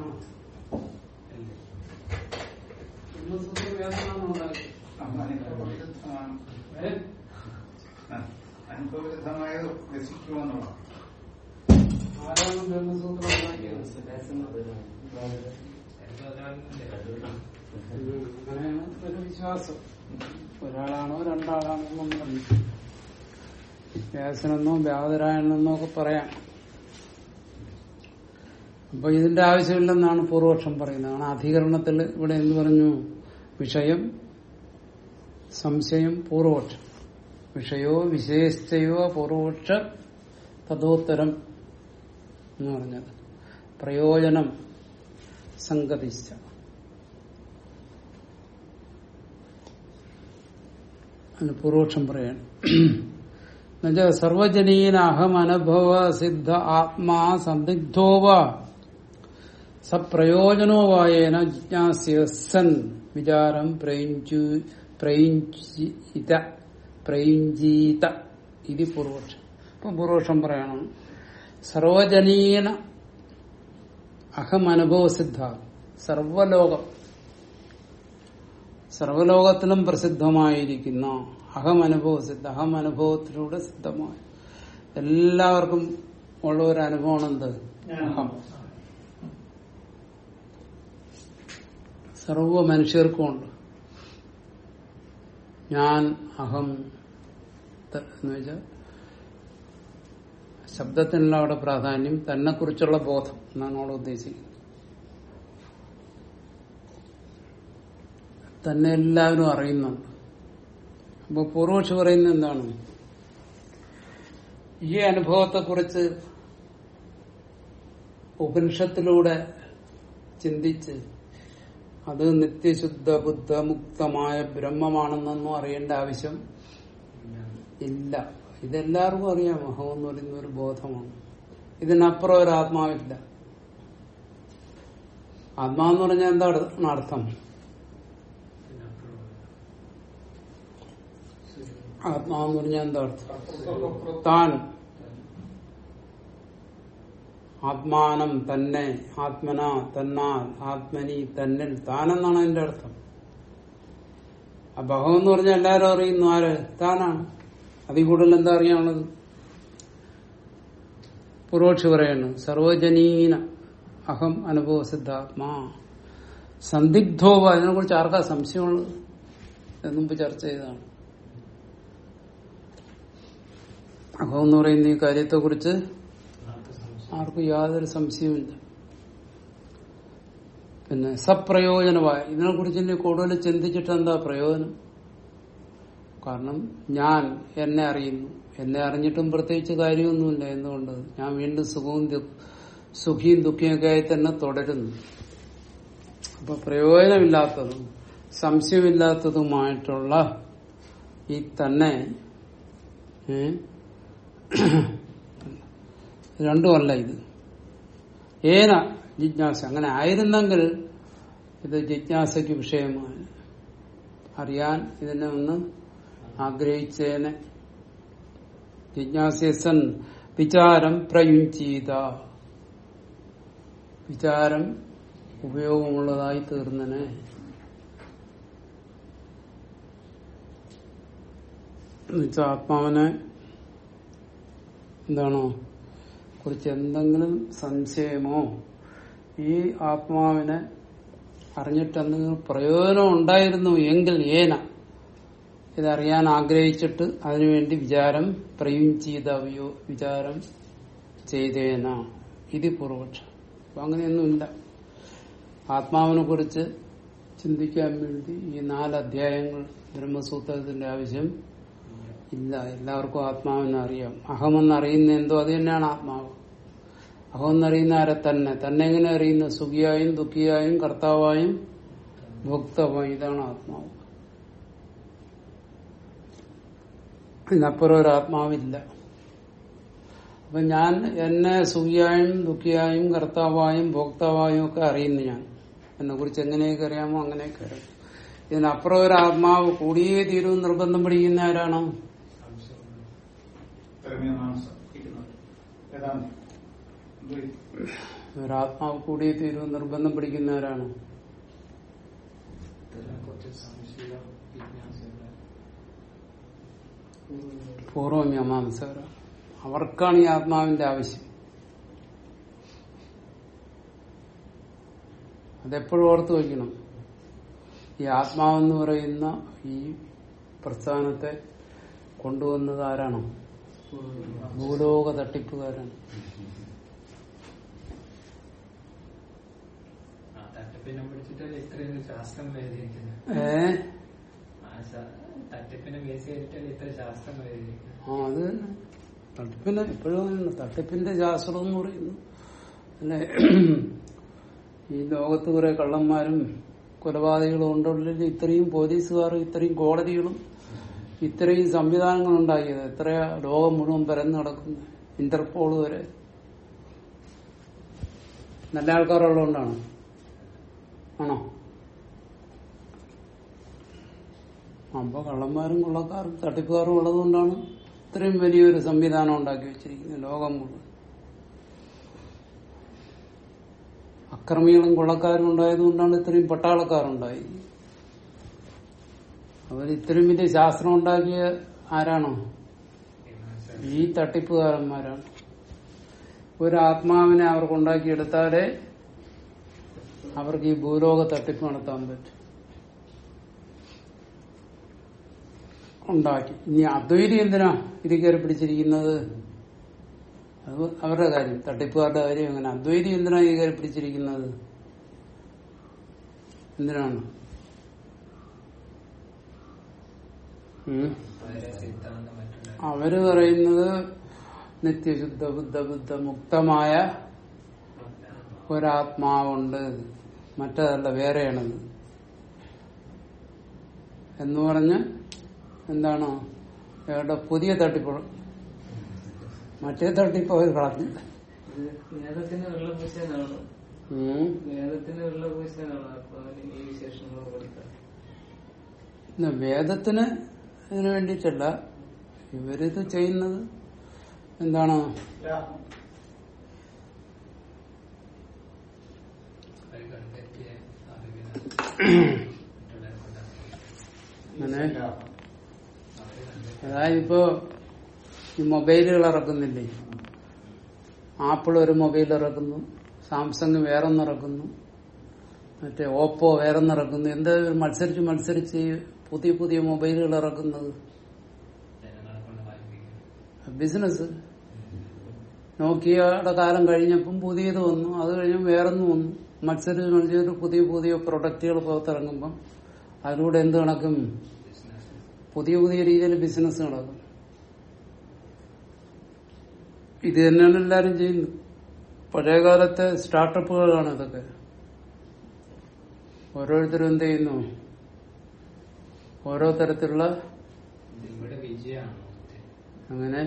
ബ്രഹ്മസൂത്രം വ്യാസനാണ് ഉണ്ടാക്കിയത് അനുഭവവിരുദ്ധമാണ് ഏ? അനുഭവവിരുദ്ധമായ രസിക്കുമെന്നുള്ളതാണ് ആരാണ് ബ്രഹ്മസൂത്രം ഉണ്ടാക്കിയത് അങ്ങനെയാണ് ഒരു വിശ്വാസം ഒരാളാണോ രണ്ടാളാണോ വ്യാസനെന്നോ വ്യാതരായണെന്നോ ഒക്കെ പറയാം. അപ്പൊ ഇതിന്റെ ആവശ്യമില്ലെന്നാണ് പൂർവപക്ഷം പറയുന്നത്. ആണ് അധികരണത്തിൽ ഇവിടെ എന്ത് പറഞ്ഞു? വിഷയം സംശയം പൂർവപക്ഷം. വിഷയോ വിശേഷിച്ചയോ പൂർവപക്ഷ തദോത്തരം എന്ന് പറഞ്ഞത്. പ്രയോജനം സംഗതിച്ച അതിന് പൂർവക്ഷം പറയാണ് എന്നുവെച്ചാൽ സർവജനീന അഹം അനുഭവ സിദ്ധ ആത്മാ സന്ദിഗ്ധോവ സപ്രയോജനോവായേന ജിജ്ഞാസ്യസൻ വിചാരം പ്രയുഞ്ചു പ്രയുഞ്ചിത പ്രയുഞ്ചീത ഇത് പൂർവക്ഷം ഇപ്പൊ പൂർവക്ഷം പറയണം സർവജനീന അഹം അനുഭവ സിദ്ധ സർവലോകം. സർവലോകത്തിലും പ്രസിദ്ധമായിരിക്കുന്ന അഹം അനുഭവ സിദ്ധ അഹം അനുഭവത്തിലൂടെ സിദ്ധമായ. എല്ലാവർക്കും ഉള്ള ഒരു അനുഭവമാണ് എന്ത് അഹം. സർവ മനുഷ്യർക്കും ഉണ്ട്. ഞാൻ അഹം എന്ന് വെച്ചാൽ ശബ്ദത്തിനുള്ള അവിടെ പ്രാധാന്യം തന്നെ കുറിച്ചുള്ള ബോധം എന്നാണ് അവിടെ ഉദ്ദേശിക്കുന്നത്. തന്നെ എല്ലാവരും അറിയുന്നുണ്ട്. അപ്പൊ പൂർവക്ഷി പറയുന്നത് എന്താണ്? ഈ അനുഭവത്തെ കുറിച്ച് ഉപനിഷത്തിലൂടെ ചിന്തിച്ച് അത് നിത്യശുദ്ധ ബുദ്ധ മുക്തമായ ബ്രഹ്മമാണെന്നൊന്നും അറിയേണ്ട ആവശ്യം ഇല്ല. ഇതെല്ലാവർക്കും അറിയാം. അഹം എന്ന് പറയുന്ന ഒരു ബോധമാണ്. ഇതിനപ്പുറം ഒരു ആത്മാവില്ല. ആത്മാവെന്ന് പറഞ്ഞാൽ എന്താണ്? അർത്ഥം ആത്മാവെന്ന് പറഞ്ഞാൽ എന്താ അർത്ഥം? താൻ ആത്മാനം തന്നെ ആത്മന തന്നാൽ ആത്മനി തന്നിൽ താനെന്നാണ് അതിന്റെ അർത്ഥം. അഹം എന്ന് പറഞ്ഞാൽ എല്ലാരും അറിയുന്നു ആര്? താനാണ്. അതിൽ കൂടുതൽ എന്താ അറിയാനുള്ളത്? പൂർവക്ഷി പറയുന്നു സർവജനീന അഹം അനുഭവ സിദ്ധാത്മാ. സന്ദിഗ്ധോവ അതിനെ കുറിച്ച് ആർക്കാ സംശയമുള്ളത്? മുമ്പ് ചർച്ച ചെയ്തതാണ്. അഹം എന്ന് പറയുന്ന ഈ കാര്യത്തെ കുറിച്ച് ആർക്കും യാതൊരു സംശയവുമില്ല പിന്നെ സപ്രയോജനമായ ഇതിനെ കുറിച്ച് ഇനി കൂടുതൽ ചിന്തിച്ചിട്ട് എന്താ പ്രയോജനം? കാരണം ഞാൻ എന്നെ അറിയുന്നു. എന്നെ അറിഞ്ഞിട്ടും പ്രത്യേകിച്ച് കാര്യമൊന്നുമില്ല. എന്തുകൊണ്ട്? ഞാൻ വീണ്ടും സുഖവും സുഖിയും ദുഃഖിയൊക്കെ ആയി തന്നെ തുടരുന്നു. അപ്പൊ പ്രയോജനമില്ലാത്തതും സംശയമില്ലാത്തതുമായിട്ടുള്ള ഈ തന്നെ? [CLEARS THROAT] രണ്ടുമല്ല ഇത്. ഏന ജിജ്ഞാസ. അങ്ങനെ ആയിരുന്നെങ്കിൽ ഇത് ജിജ്ഞാസയ്ക്ക് വിഷയമാണ് അറിയാൻ ഇതിനെ ഒന്ന് ആഗ്രഹിച്ചേനെ. ജിജ്ഞാസൻ വിചാരം പ്രയുഞ്ചീത വിചാരം ഉപയോഗമുള്ളതായി തീർന്നനെ. ആത്മാവിനെ എന്താണോ? കുറിച്ച് എന്തെങ്കിലും സംശയമോ? ഈ ആത്മാവിനെ അറിഞ്ഞിട്ട് എന്തെങ്കിലും പ്രയോജനം ഉണ്ടായിരുന്നു എങ്കിൽ ഏന. ഇതറിയാൻ ആഗ്രഹിച്ചിട്ട് അതിനുവേണ്ടി വിചാരം പ്രയുഞ്ചീതവയോ വിചാരം ചെയ്തേന. ഇത് പൂർവപക്ഷം. അപ്പൊ അങ്ങനെയൊന്നുമില്ല. ആത്മാവിനെ കുറിച്ച് ചിന്തിക്കാൻ വേണ്ടി ഈ നാല് അധ്യായങ്ങൾ ബ്രഹ്മസൂത്രത്തിന്റെ ആവശ്യം ഇല്ല എല്ലാവർക്കും ആത്മാവെന്ന് അറിയാം. അഹമെന്ന് അറിയുന്ന എന്തോ അത് തന്നെയാണ് ആത്മാവ്. അഹമെന്നറിയുന്ന ആരെ തന്നെ? തന്നെ എങ്ങനെ അറിയുന്നു? സുഖിയായും ദുഃഖിയായും കർത്താവായും ഭോക്താവായും ഇതാണ് ആത്മാവ്. ഇതിനപ്പുറം ഒരു ആത്മാവില്ല അപ്പൊ ഞാൻ എന്നെ സുഖിയായും ദുഃഖിയായും കർത്താവായും ഭോക്താവായും ഒക്കെ അറിയുന്നു ഞാൻ. എന്നെ കുറിച്ച് എങ്ങനെയൊക്കെ അറിയാമോ അങ്ങനെയൊക്കെ അറിയാം. ഇതിനപ്പുറം ഒരു ആത്മാവ് കൂടിയേ തീരും നിർബന്ധം പിടിക്കുന്ന ആരാണ്? വേദാന്തി. ഒരാത്മാവ് കൂടി തീരുവ നിർബന്ധം പിടിക്കുന്ന ആരാണ് പൂർവമീമാംസകർ അവർക്കാണ് ഈ ആത്മാവിന്റെ ആവശ്യം. അതെപ്പോഴും ഓർത്തു വയ്ക്കണം. ഈ ആത്മാവെന്ന് പറയുന്ന ഈ പ്രസ്ഥാനത്തെ കൊണ്ടുവന്നത് ആരാണ്? ഭൂലോക തട്ടിപ്പുകാരൻ തട്ടിപ്പിനെ ഏ? ആ തട്ടിപ്പിനെ അത് തന്നെ. തട്ടിപ്പിന്റെ എപ്പോഴും അങ്ങനെയാണ്. തട്ടിപ്പിന്റെ ശാസ്ത്രം എന്ന് പറയുന്നു. അല്ലെ ഈ ലോകത്ത് കുറെ കള്ളന്മാരും കൊലപാതകങ്ങളും ഉണ്ടല്ലോ. ഇത്രയും പോലീസുകാരും ഇത്രയും കോടതികളും ഇത്രയും സംവിധാനങ്ങൾ ഉണ്ടാക്കിയത് എത്രയാ ലോകം മുഴുവൻ പരന്നു നടക്കുന്നത് ഇന്റർപോൾ വരെ. നല്ല ആൾക്കാരുള്ളതുകൊണ്ടാണ്. ആണോ? അപ്പൊ കള്ളന്മാരും കൊള്ളക്കാരും തട്ടിപ്പുകാരും ഉള്ളതുകൊണ്ടാണ് ഇത്രയും വലിയൊരു സംവിധാനം ഉണ്ടാക്കി വെച്ചിരിക്കുന്നത് ലോകം മുഴുവൻ. അക്രമികളും കൊള്ളക്കാരും ഉണ്ടായതുകൊണ്ടാണ് ഇത്രയും പട്ടാളക്കാരുണ്ടായി അവർ ഇത്രയും വലിയ ശാസ്ത്രം ഉണ്ടാക്കിയ ആരാണോ? ഈ തട്ടിപ്പുകാരന്മാരാണ്. ഒരു ആത്മാവിനെ അവർക്ക് ഉണ്ടാക്കിയെടുത്താലേ അവർക്ക് ഈ ഭൂലോക തട്ടിപ്പ് നടത്താൻ പറ്റും. ഉണ്ടാക്കി. ഇനി അദ്വൈതി എന്തിനാ ഇത് കയറി പിടിച്ചിരിക്കുന്നത്? അത് അവരുടെ കാര്യം. തട്ടിപ്പുകാരുടെ കാര്യം എങ്ങനെ? അദ്വൈതി എന്തിനാ ഇത് കയറി പിടിച്ചിരിക്കുന്നത്? എന്തിനാണ് ഉം? അവരെ പറയുന്നത് നിത്യശുദ്ധ ബുദ്ധ ബുദ്ധ മുക്തമായ ഒരാത്മാവുണ്ട്. മറ്റതല്ല വേറെയാണത്. എന്ന് പറഞ്ഞ് എന്താണ് ഇവരുടെ പുതിയ തട്ടിപ്പ്. മറ്റേ തട്ടിപ്പ് അവർ കളഞ്ഞു. ഇത് വേദത്തിന് വെള്ളപൂശാനാണ് വേണ്ടിട്ടല്ല ഇവരിത് ചെയ്യുന്നത് എന്താണ്? അങ്ങനെ. അതായത് ഇപ്പോ ഈ മൊബൈലുകൾ ഇറക്കുന്നില്ലേ? ആപ്പിൾ ഒരു മൊബൈൽ ഇറക്കുന്നു സാംസങ് വേറൊന്ന് ഇറക്കുന്നു മറ്റേ ഓപ്പോ വേറൊന്ന് ഇറക്കുന്നു എന്താ മത്സരിച്ച് മത്സരിച്ച് പുതിയ പുതിയ മൊബൈലുകൾ ഇറക്കുന്നത്. ബിസിനസ് നോക്കിയയുടെ കാലം കഴിഞ്ഞപ്പം പുതിയത് വന്നു. അത് കഴിഞ്ഞ് വേറൊന്നും വന്നു. മത്സരിച്ച് മത്സരിച്ച് പുതിയ പുതിയ പ്രൊഡക്റ്റുകൾ പുറത്തിറങ്ങുമ്പം അതിലൂടെ എന്ത് കണക്കും പുതിയ പുതിയ രീതിയിൽ ബിസിനസ് നടക്കും. ഇത് തന്നെയാണ് എല്ലാരും ചെയ്യുന്നത്. പഴയകാലത്തെ സ്റ്റാർട്ടപ്പുകളാണ് ഇതൊക്കെ. ഓരോരുത്തരും എന്ത് ചെയ്യുന്നു? ഓരോ തരത്തിലുള്ള അങ്ങനെ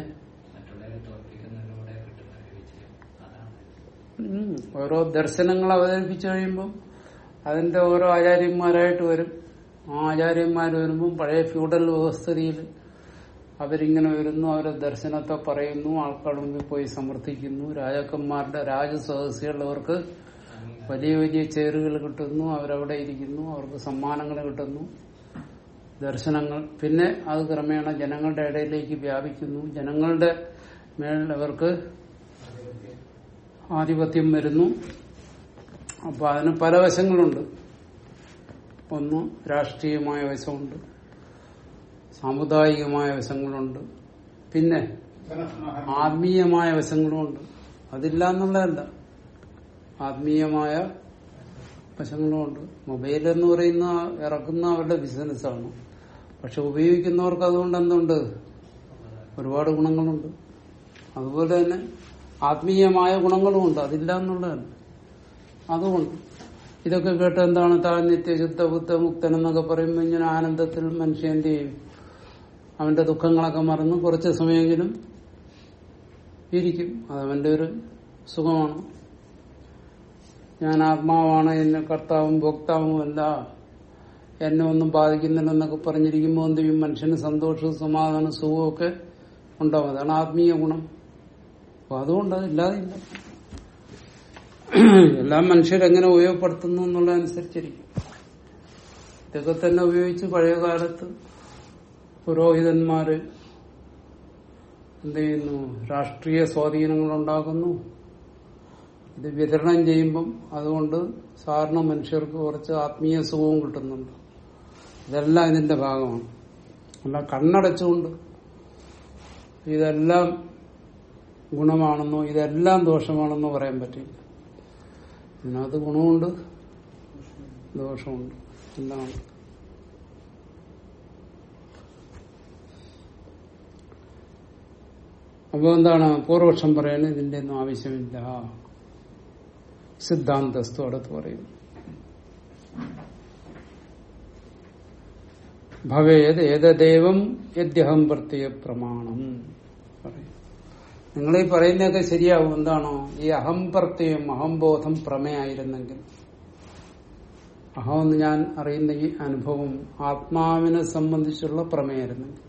ഓരോ ദർശനങ്ങൾ അവതരിപ്പിച്ചു കഴിയുമ്പോൾ അതിന്റെ ഓരോ ആചാര്യന്മാരായിട്ട് വരും. ആ ആചാര്യന്മാർ വരുമ്പം പഴയ ഫ്യൂഡൽ വ്യവസ്ഥയിൽ അവരിങ്ങനെ വരുന്നു അവരെ ദർശനത്തെ പറയുന്നു ആൾക്കാരുടെ മുമ്പിൽ പോയി സമർത്ഥിക്കുന്നു. രാജാക്കന്മാരുടെ രാജസദസ്സുള്ളവർക്ക് വലിയ വലിയ ചേരുകൾ കിട്ടുന്നു അവരവിടെ ഇരിക്കുന്നു അവർക്ക് സമ്മാനങ്ങൾ കിട്ടുന്നു. ദർശനങ്ങൾ. പിന്നെ അത് ക്രമേണ ജനങ്ങളുടെ ഇടയിലേക്ക് വ്യാപിക്കുന്നു. ജനങ്ങളുടെ അവർക്ക് ആധിപത്യം വരുന്നു. അപ്പൊ അതിന് പല വശങ്ങളുണ്ട്. ഒന്ന് രാഷ്ട്രീയമായ വശമുണ്ട്. സാമുദായികമായ വശങ്ങളുണ്ട്. പിന്നെ ആത്മീയമായ വശങ്ങളുമുണ്ട് അതില്ല എന്നുള്ളതല്ല ആത്മീയമായ വശങ്ങളുമുണ്ട്. മൊബൈൽ എന്ന് പറയുന്ന ഇറക്കുന്ന അവരുടെ ബിസിനസ്സാണ്. പക്ഷെ ഉപയോഗിക്കുന്നവർക്ക് അതുകൊണ്ട് എന്തുണ്ട്? ഒരുപാട് ഗുണങ്ങളുണ്ട്. അതുപോലെ തന്നെ ആത്മീയമായ ഗുണങ്ങളുമുണ്ട്. അതില്ല എന്നുള്ളതല്ല. അതുകൊണ്ട് ഇതൊക്കെ കേട്ട് എന്താണ് താൻ നിത്യശുദ്ധ ബുദ്ധ മുക്തൻ എന്നൊക്കെ പറയുമ്പോൾ ഇങ്ങനെ ആനന്ദത്തിൽ മനുഷ്യൻ എന്ത് ചെയ്യും? അവന്റെ ദുഃഖങ്ങളൊക്കെ മറന്ന് കുറച്ച് സമയമെങ്കിലും ഇരിക്കും. അതവന്റെ ഒരു സുഖമാണ്. ഞാൻ ആത്മാവാണ് എന്നെ കർത്താവും ഭോക്താവും അല്ല എന്നെ ഒന്നും ബാധിക്കുന്നില്ലെന്നൊക്കെ പറഞ്ഞിരിക്കുമ്പോൾ എന്ത് ചെയ്യും? മനുഷ്യന് സന്തോഷവും സമാധാനവും സുഖവും ഒക്കെ ഉണ്ടാവും. അതാണ് ആത്മീയ ഗുണം. അപ്പൊ അതുകൊണ്ട് അതില്ലാതില്ല എല്ലാം മനുഷ്യരെങ്ങനെ ഉപയോഗപ്പെടുത്തുന്നു എന്നുള്ളതനുസരിച്ചിരിക്കും ഇതൊക്കെ തന്നെ ഉപയോഗിച്ച് പഴയ കാലത്ത് പുരോഹിതന്മാര് എന്ത് ചെയ്യുന്നു? രാഷ്ട്രീയ സ്വാധീനങ്ങൾ ഉണ്ടാക്കുന്നു. ഇത് വിതരണം ചെയ്യുമ്പം അതുകൊണ്ട് സാധാരണ മനുഷ്യർക്ക് കുറച്ച് ആത്മീയ സുഖവും കിട്ടുന്നുണ്ട്. ഇതെല്ലാം ഇതിന്റെ ഭാഗമാണ്. അല്ല കണ്ണടച്ചുകൊണ്ട് ഇതെല്ലാം ഗുണമാണെന്നോ ഇതെല്ലാം ദോഷമാണെന്നോ പറയാൻ പറ്റില്ല. ഇതിനകത്ത് ഗുണമുണ്ട് ദോഷമുണ്ട്. എന്താണ്? അപ്പൊ എന്താണ്? പൂർവപക്ഷം പറയുന്നത് ഇതിന്റെ ഒന്നും ആവശ്യമില്ല. സിദ്ധാന്തസ്തു അടുത്ത് പറയുന്നു. ഭവേത് ഏതദേവം യദ്യഹം പ്രത്യേക പ്രമാണം നിങ്ങൾ ഈ പറയുന്നതൊക്കെ ശരിയാവും. എന്താണോ? ഈ അഹം പ്രത്യയം അഹംബോധം പ്രമേയായിരുന്നെങ്കിൽ. അഹമെന്ന് ഞാൻ അറിയുന്ന ഈ അനുഭവം ആത്മാവിനെ സംബന്ധിച്ചുള്ള പ്രമേയായിരുന്നെങ്കിൽ.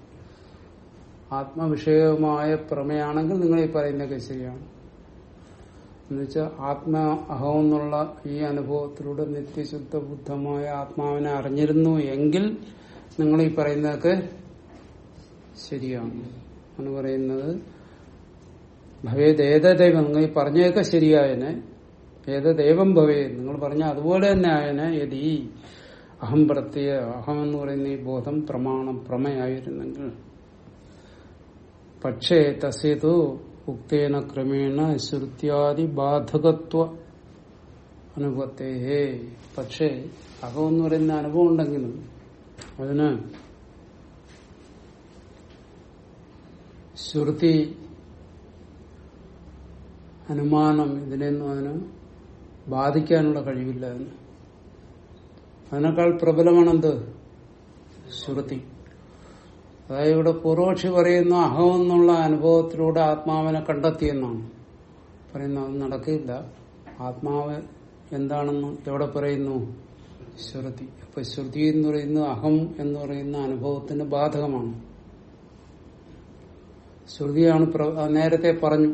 ആത്മവിഷയമായ പ്രമേയാണെങ്കിൽ നിങ്ങൾ ഈ പറയുന്നതൊക്കെ ശരിയാണ്. എന്നുവെച്ചാൽ ആത്മ അഹം എന്നുള്ള ഈ അനുഭവത്തിലൂടെ നിത്യശുദ്ധ ബുദ്ധമായ ആത്മാവിനെ അറിഞ്ഞിരുന്നു എങ്കിൽ നിങ്ങൾ ഈ പറയുന്നതൊക്കെ ശരിയാണ്. എന്ന് പറയുന്നത് ഭവേത് ഏതദൈവം നിങ്ങൾ ഈ പറഞ്ഞതൊക്കെ ശരിയായനെ ഏതദേവം ഭവേ നിങ്ങൾ പറഞ്ഞ അതുപോലെ തന്നെ ആയനെ യതി അഹം പ്രത്യ അഹം എന്ന് പറയുന്ന ഈ ബോധം പ്രമാണം പ്രമയായിരുന്നെങ്കിൽ. പക്ഷേ തസ്യതു ഉക്തേന ക്രമേണ ശ്രുത്യാദി ബാധകത്വ അനുഭവത്തെ പക്ഷേ അഹം എന്ന് പറയുന്ന അനുഭവം ഉണ്ടെങ്കിലും അതിന് ശ്രുതി അനുമാനം ഇതിനെയൊന്നും അതിന് ബാധിക്കാനുള്ള കഴിവില്ല അതിന് അതിനേക്കാൾ പ്രബലമാണെന്ത്? ശ്രുതി. അതായത് ഇവിടെ പൂർവക്ഷി പറയുന്ന അഹം എന്നുള്ള അനുഭവത്തിലൂടെ ആത്മാവിനെ കണ്ടെത്തിയെന്നാണ് പറയുന്നത് അത് നടക്കില്ല. ആത്മാവ് എന്താണെന്ന് എവിടെ പറയുന്നു? ശ്രുതി. അപ്പൊ ശ്രുതി എന്ന് പറയുന്നത് അഹം എന്ന് പറയുന്ന അനുഭവത്തിന് ബാധകമാണ്. ശ്രുതിയാണ് നേരത്തെ പറഞ്ഞു.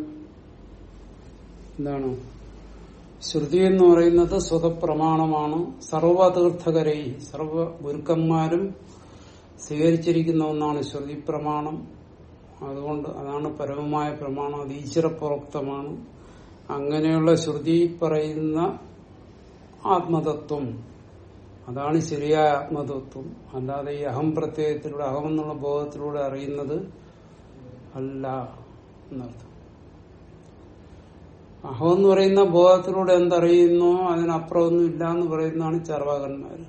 എന്താണ്? ശ്രുതി എന്ന് പറയുന്നത് സ്വതപ്രമാണമാണ് സർവതീർത്ഥകരെ സർവ ഗുരുക്കന്മാരും സ്വീകരിച്ചിരിക്കുന്ന ഒന്നാണ് ശ്രുതി പ്രമാണം അതുകൊണ്ട് അതാണ് പരമമായ പ്രമാണം. അത് ഈശ്വരപ്രോക്തമാണ് അങ്ങനെയുള്ള ശ്രുതി പറയുന്ന ആത്മതത്വം. അതാണ് ശരിയായ ആത്മതത്വം അല്ലാതെ ഈ അഹം പ്രത്യയത്തിലൂടെ അഹം എന്നുള്ള ബോധത്തിലൂടെ അറിയുന്നത് അല്ല എന്നർത്ഥം. അഹം എന്ന് പറയുന്ന ബോധത്തിലൂടെ എന്തറിയുന്നോ അതിനപ്പുറമൊന്നും ഇല്ല എന്ന് പറയുന്നതാണ് ചർവാകന്മാര്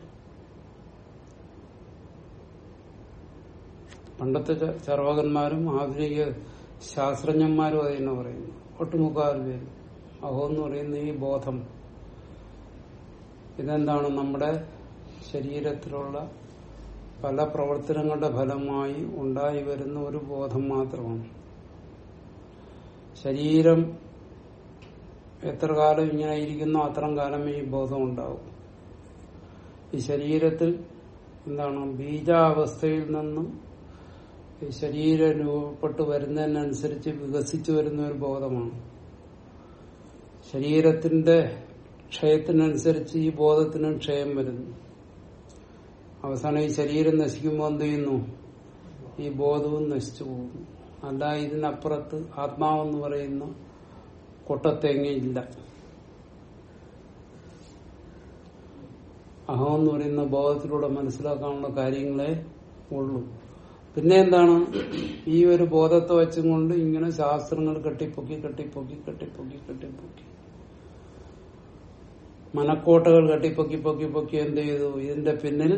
പണ്ടത്തെ ചർവാകന്മാരും ആധുനിക ശാസ്ത്രജ്ഞന്മാരും അത് തന്നെ പറയുന്നു. ഒട്ടുമുക്കാറ് പേരും അഹോ എന്ന് പറയുന്ന ഈ ബോധം. ഇതെന്താണ് നമ്മുടെ ശരീരത്തിലുള്ള പല പ്രവർത്തനങ്ങളുടെ ഫലമായി ഉണ്ടായി വരുന്ന ഒരു ബോധം മാത്രമാണ്. ശരീരം എത്ര കാലം ഇങ്ങനെ ഇരിക്കുന്നു അത്രയും കാലം ഈ ബോധം ഉണ്ടാവും. ഈ ശരീരത്തിൽ എന്താണ്? ബീജാവസ്ഥയിൽ നിന്നും ഈ ശരീരം രൂപപ്പെട്ട് വരുന്നതിനനുസരിച്ച് വികസിച്ചു വരുന്ന ഒരു ബോധമാണ്. ശരീരത്തിന്റെ ക്ഷയത്തിനനുസരിച്ച് ഈ ബോധത്തിനും ക്ഷയം വരുന്നു. അവസാനം ഈ ശരീരം നശിക്കുമ്പോൾ എന്ത് ചെയ്യുന്നു? ഈ ബോധവും നശിച്ചു പോകുന്നു. അല്ല ഇതിനപ്പുറത്ത് ആത്മാവെന്ന് പറയുന്ന കൊട്ടത്തേങ്ങയില്ല. അഹം പറയുന്ന ബോധത്തിലൂടെ മനസ്സിലാക്കാനുള്ള കാര്യങ്ങളെ ഉള്ളൂ. പിന്നെ എന്താണ്? ഈ ഒരു ബോധത്തെ വെച്ചും കൊണ്ട് ഇങ്ങനെ ശാസ്ത്രങ്ങൾ കെട്ടിപ്പൊക്കി കെട്ടിപ്പൊക്കി കെട്ടിപ്പൊക്കി കെട്ടിപ്പൊക്കി. മനക്കോട്ടകൾ കെട്ടിപ്പൊക്കി പൊക്കി പൊക്കി എന്ത് ചെയ്തു? ഇതിന്റെ പിന്നിൽ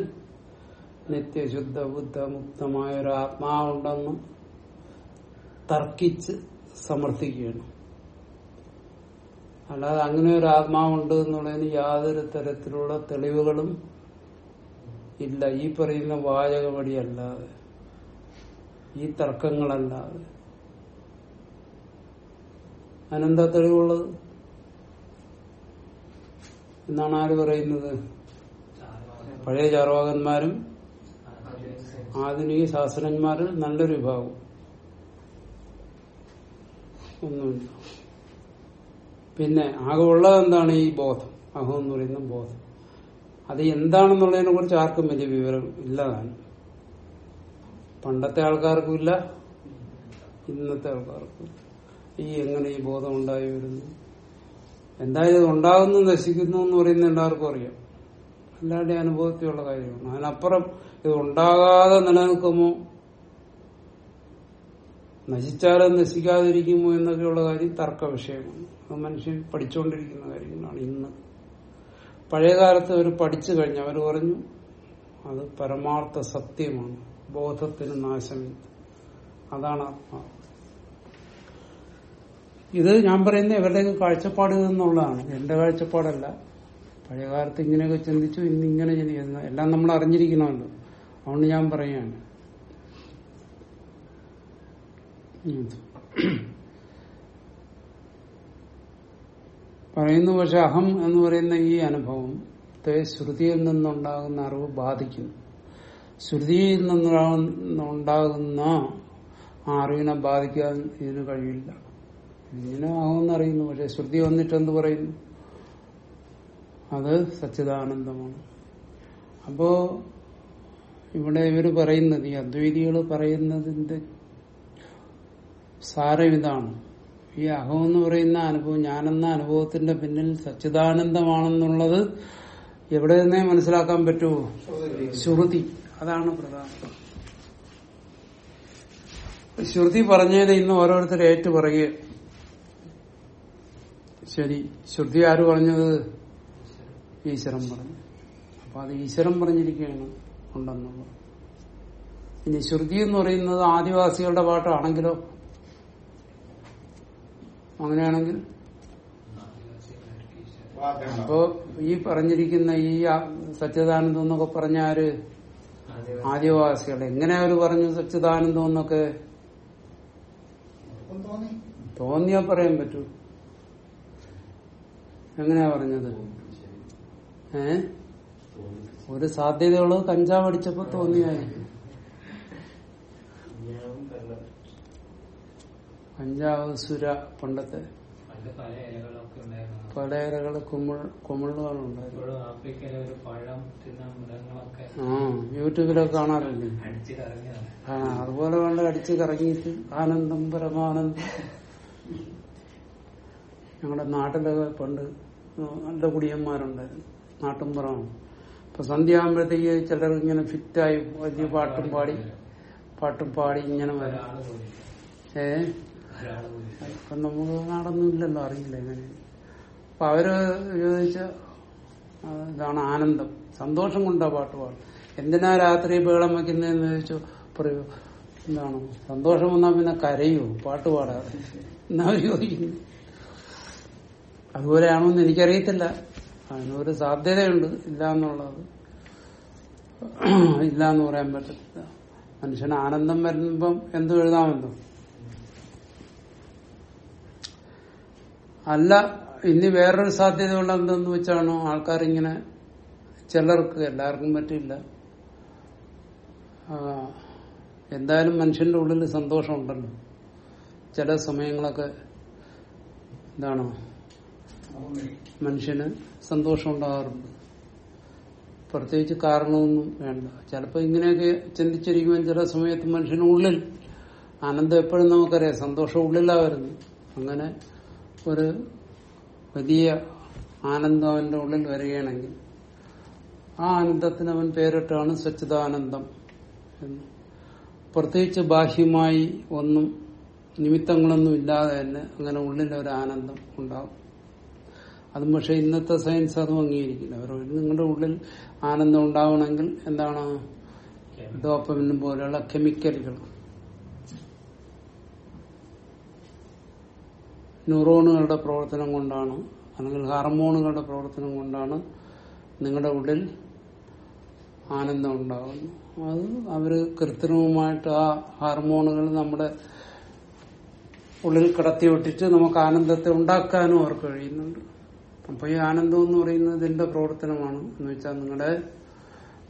നിത്യശുദ്ധ ബുദ്ധ മുക്തമായ ഒരു ആത്മാവുണ്ടെന്ന് തർക്കിച്ച് സമർത്ഥിക്കുകയാണ്. അല്ലാതെ അങ്ങനെ ഒരു ആത്മാവുണ്ട് എന്നുള്ളതിന് യാതൊരു തരത്തിലുള്ള തെളിവുകളും ഇല്ല. ഈ പറയുന്ന വാചകമടി അല്ലാതെ ഈ തർക്കങ്ങളല്ലാതെ. അതിനെന്താ തെളിവുള്ളത്? എന്നാണ് ആര് പറയുന്നത്? പഴയ ചാർവാകന്മാരും ആധുനിക ശാസ്ത്രന്മാരിൽ നല്ലൊരു വിഭാഗം. ഒന്നുമില്ല. പിന്നെ ആകെ ഉള്ളത് എന്താണ് ഈ ബോധം? അഹം എന്ന് പറയുന്ന ബോധം. അത് എന്താണെന്നുള്ളതിനെ കുറിച്ച് ആർക്കും വലിയ വിവരം ഇല്ലതാണ്. പണ്ടത്തെ ആൾക്കാർക്കും ഇല്ല ഇന്നത്തെ ആൾക്കാർക്കും ഈ എങ്ങനെ ഈ ബോധം ഉണ്ടായി വരുന്നു? എന്തായാലും ഉണ്ടാകുന്നു നശിക്കുന്നു എന്ന് പറയുന്ന എല്ലാവർക്കും അറിയാം. എല്ലാവരുടെയും അനുഭവത്തിലുള്ള കാര്യമാണ്. അതിനപ്പുറം ഇത് ഉണ്ടാകാതെ നിലനിൽക്കുമോ? നശിച്ചാലും നശിക്കാതിരിക്കുമോ എന്നൊക്കെയുള്ള കാര്യം തർക്ക വിഷയമാണ് അത് മനുഷ്യൻ പഠിച്ചുകൊണ്ടിരിക്കുന്ന കാര്യങ്ങളാണ് ഇന്ന്. പഴയകാലത്ത് അവർ പഠിച്ചു കഴിഞ്ഞു അവർ പറഞ്ഞു അത് പരമാർത്ഥ സത്യമാണ്. ബോധത്തിന് നാശമില്ല. അതാണ് ആത്മാവ് ഇത് ഞാൻ പറയുന്ന ഇവരുടെയൊക്കെ കാഴ്ചപ്പാട് എന്നുള്ളതാണ് എന്റെ കാഴ്ചപ്പാടല്ല. പഴയകാലത്ത് ഇങ്ങനെയൊക്കെ ചിന്തിച്ചു ഇന്ന് ഇങ്ങനെ ചിന്തിക്കുന്നു എല്ലാം നമ്മൾ അറിഞ്ഞിരിക്കണമല്ലോ അതുകൊണ്ട് ഞാൻ പറയാണ്. പറയുന്നു പക്ഷെ അഹം എന്ന് പറയുന്ന ഈ അനുഭവം ശ്രുതിയിൽ നിന്നുണ്ടാകുന്ന അറിവ് ബാധിക്കുന്നു. ശ്രുതിയിൽ നിന്നുണ്ടാകുന്ന ആ അറിവിനെ ബാധിക്കാൻ ഇതിന് കഴിയില്ല. ഇങ്ങനെ ആവുമെന്ന് അറിയുന്നു പക്ഷെ ശ്രുതി വന്നിട്ട് എന്ത് പറയുന്നു? അത് സച്ചിദാനന്ദമാണ്. അപ്പോ ഇവിടെ ഇവർ പറയുന്നത് ഈ അദ്വൈതികൾ പറയുന്നതിന്റെ സാരം ഇതാണ്. ഈ അഹം എന്ന് പറയുന്ന അനുഭവം ഞാനെന്ന അനുഭവത്തിന്റെ പിന്നിൽ സച്ചിദാനന്ദമാണെന്നുള്ളത് എവിടെ നിന്നേ മനസ്സിലാക്കാൻ പറ്റുമോ? ശ്രുതി. അതാണ് പ്രധാനം. ശ്രുതി പറഞ്ഞതിന് ഇന്ന് ഓരോരുത്തർ ഏറ്റു പറയുക ശരി ശ്രുതി ആര് പറഞ്ഞത്? ഈശ്വരൻ പറഞ്ഞു. അപ്പൊ അത് ഈശ്വരൻ പറഞ്ഞിരിക്കുകയാണ്. ഉണ്ടെന്നുള്ളത് ഇനി ശ്രുതി എന്ന് പറയുന്നത് ആദിവാസികളുടെ പാട്ടാണെങ്കിലോ? അങ്ങനെയാണെങ്കിൽ? അപ്പോ ഈ പറഞ്ഞിരിക്കുന്ന ഈ സച്ചിദാനന്ദം എന്നൊക്കെ പറഞ്ഞ ആര്? ആദിവാസികൾ. എങ്ങനെ അവർ പറഞ്ഞു സച്ചിദാനന്ദം എന്നൊക്കെ? തോന്നിയാ പറയാൻ പറ്റൂ. എങ്ങനെയാ പറഞ്ഞത്? ഏ? ഒരു സാധ്യതയുള്ളത് കഞ്ചാവ് അടിച്ചപ്പോ തോന്നിയായിരിക്കും കഞ്ചാവ് സുര പണ്ടത്തെ പണ്ട് പല ഇലകൾ കുമിൾ കുമിളുകളുണ്ടായിരുന്നു യൂട്യൂബിലൊക്കെ കാണാറില്ലേ ആ അതുപോലെ വേണ്ട അടിച്ച് കറങ്ങിയിട്ട് ആനന്ദം പരമാനന്ദം. ഞങ്ങളുടെ നാട്ടിലൊക്കെ പണ്ട് നല്ല കുടിയന്മാരുണ്ടായിരുന്നു. നാട്ടുംപുറമാണ് അപ്പൊ സന്ധ്യ ആകുമ്പോഴത്തേക്ക് ചിലർ ഇങ്ങനെ ഫിറ്റായി വലിയ പാട്ടും പാടി പാട്ടും പാടി ഇങ്ങനെ വരാം. ഏ? അപ്പൊ നമുക്ക് നടന്നില്ലല്ലോ അറിയില്ല ഇങ്ങനെ. അപ്പൊ അവർ ചോദിച്ച ഇതാണ് ആനന്ദം. സന്തോഷം കൊണ്ടാ പാട്ട് പാടും എന്തിനാ രാത്രി ബഹളം വയ്ക്കുന്നതെന്ന് ചോദിച്ചു പറയൂ എന്താണ്? സന്തോഷം വന്നാൽ പിന്നെ കരയൂ പാട്ട് പാടാതെ. എന്നാ ചോദിക്കുന്നു. അതുപോലെയാണോ എന്ന് എനിക്കറിയത്തില്ല. അതിനൊരു സാധ്യതയുണ്ട്. ഇല്ല എന്നുള്ളത് ഇല്ല എന്ന് പറയാൻ പറ്റത്തില്ല. മനുഷ്യന് ആനന്ദം വരുമ്പം എന്തു എഴുതാമല്ലോ അല്ല ഇനി വേറൊരു സാധ്യതയുള്ള എന്തെന്ന് വെച്ചാണോ ആൾക്കാരിങ്ങനെ ചിലർക്ക് എല്ലാവർക്കും പറ്റില്ല. എന്തായാലും മനുഷ്യന്റെ ഉള്ളിൽ സന്തോഷമുണ്ടല്ലോ. ചില സമയങ്ങളൊക്കെ എന്താണോ മനുഷ്യന് സന്തോഷം ഉണ്ടാകാറുണ്ട് പ്രത്യേകിച്ച് കാരണമൊന്നും വേണ്ട. ചിലപ്പോൾ ഇങ്ങനെയൊക്കെ ചിന്തിച്ചിരിക്കുമ്പോൾ ചില സമയത്ത് മനുഷ്യന് ഉള്ളിൽ ആനന്ദം എപ്പോഴും നമുക്കറിയാം. സന്തോഷം ഉള്ളിലാ അങ്ങനെ ഒരു വലിയ ആനന്ദം അവന്റെ ഉള്ളിൽ വരികയാണെങ്കിൽ ആ ആനന്ദത്തിന് അവൻ പേരിട്ടാണ് സച്ചിദാനന്ദം എന്ന്. പ്രത്യേകിച്ച് ബാഹ്യമായി ഒന്നും നിമിത്തങ്ങളൊന്നും ഇല്ലാതെ തന്നെ അങ്ങനെ ഉള്ളിൽ ഒരു ആനന്ദം ഉണ്ടാവും. അതും പക്ഷെ ഇന്നത്തെ സയൻസ് അതും അംഗീകരിക്കില്ല അവർ നിങ്ങളുടെ ഉള്ളിൽ ആനന്ദം ഉണ്ടാവണമെങ്കിൽ എന്താണ്? ഡോപ്പമിനും പോലെയുള്ള കെമിക്കലുകൾ ന്യൂറോണുകളുടെ പ്രവർത്തനം കൊണ്ടാണ് അല്ലെങ്കിൽ ഹാർമോണുകളുടെ പ്രവർത്തനം കൊണ്ടാണ് നിങ്ങളുടെ ഉള്ളിൽ ആനന്ദം ഉണ്ടാകുന്നത് അത് അവർ കൃത്രിമമായിട്ട് ആ ഹാർമോണുകൾ നമ്മുടെ ഉള്ളിൽ കടത്തി വിട്ടിട്ട് നമുക്ക് ആനന്ദത്തെ ഉണ്ടാക്കാനും അവർക്ക് കഴിയുന്നുണ്ട്. അപ്പൊ ഈ ആനന്ദം എന്ന് പറയുന്നത് എന്റെ പ്രവർത്തനമാണ്? എന്ന് വെച്ചാൽ നിങ്ങളുടെ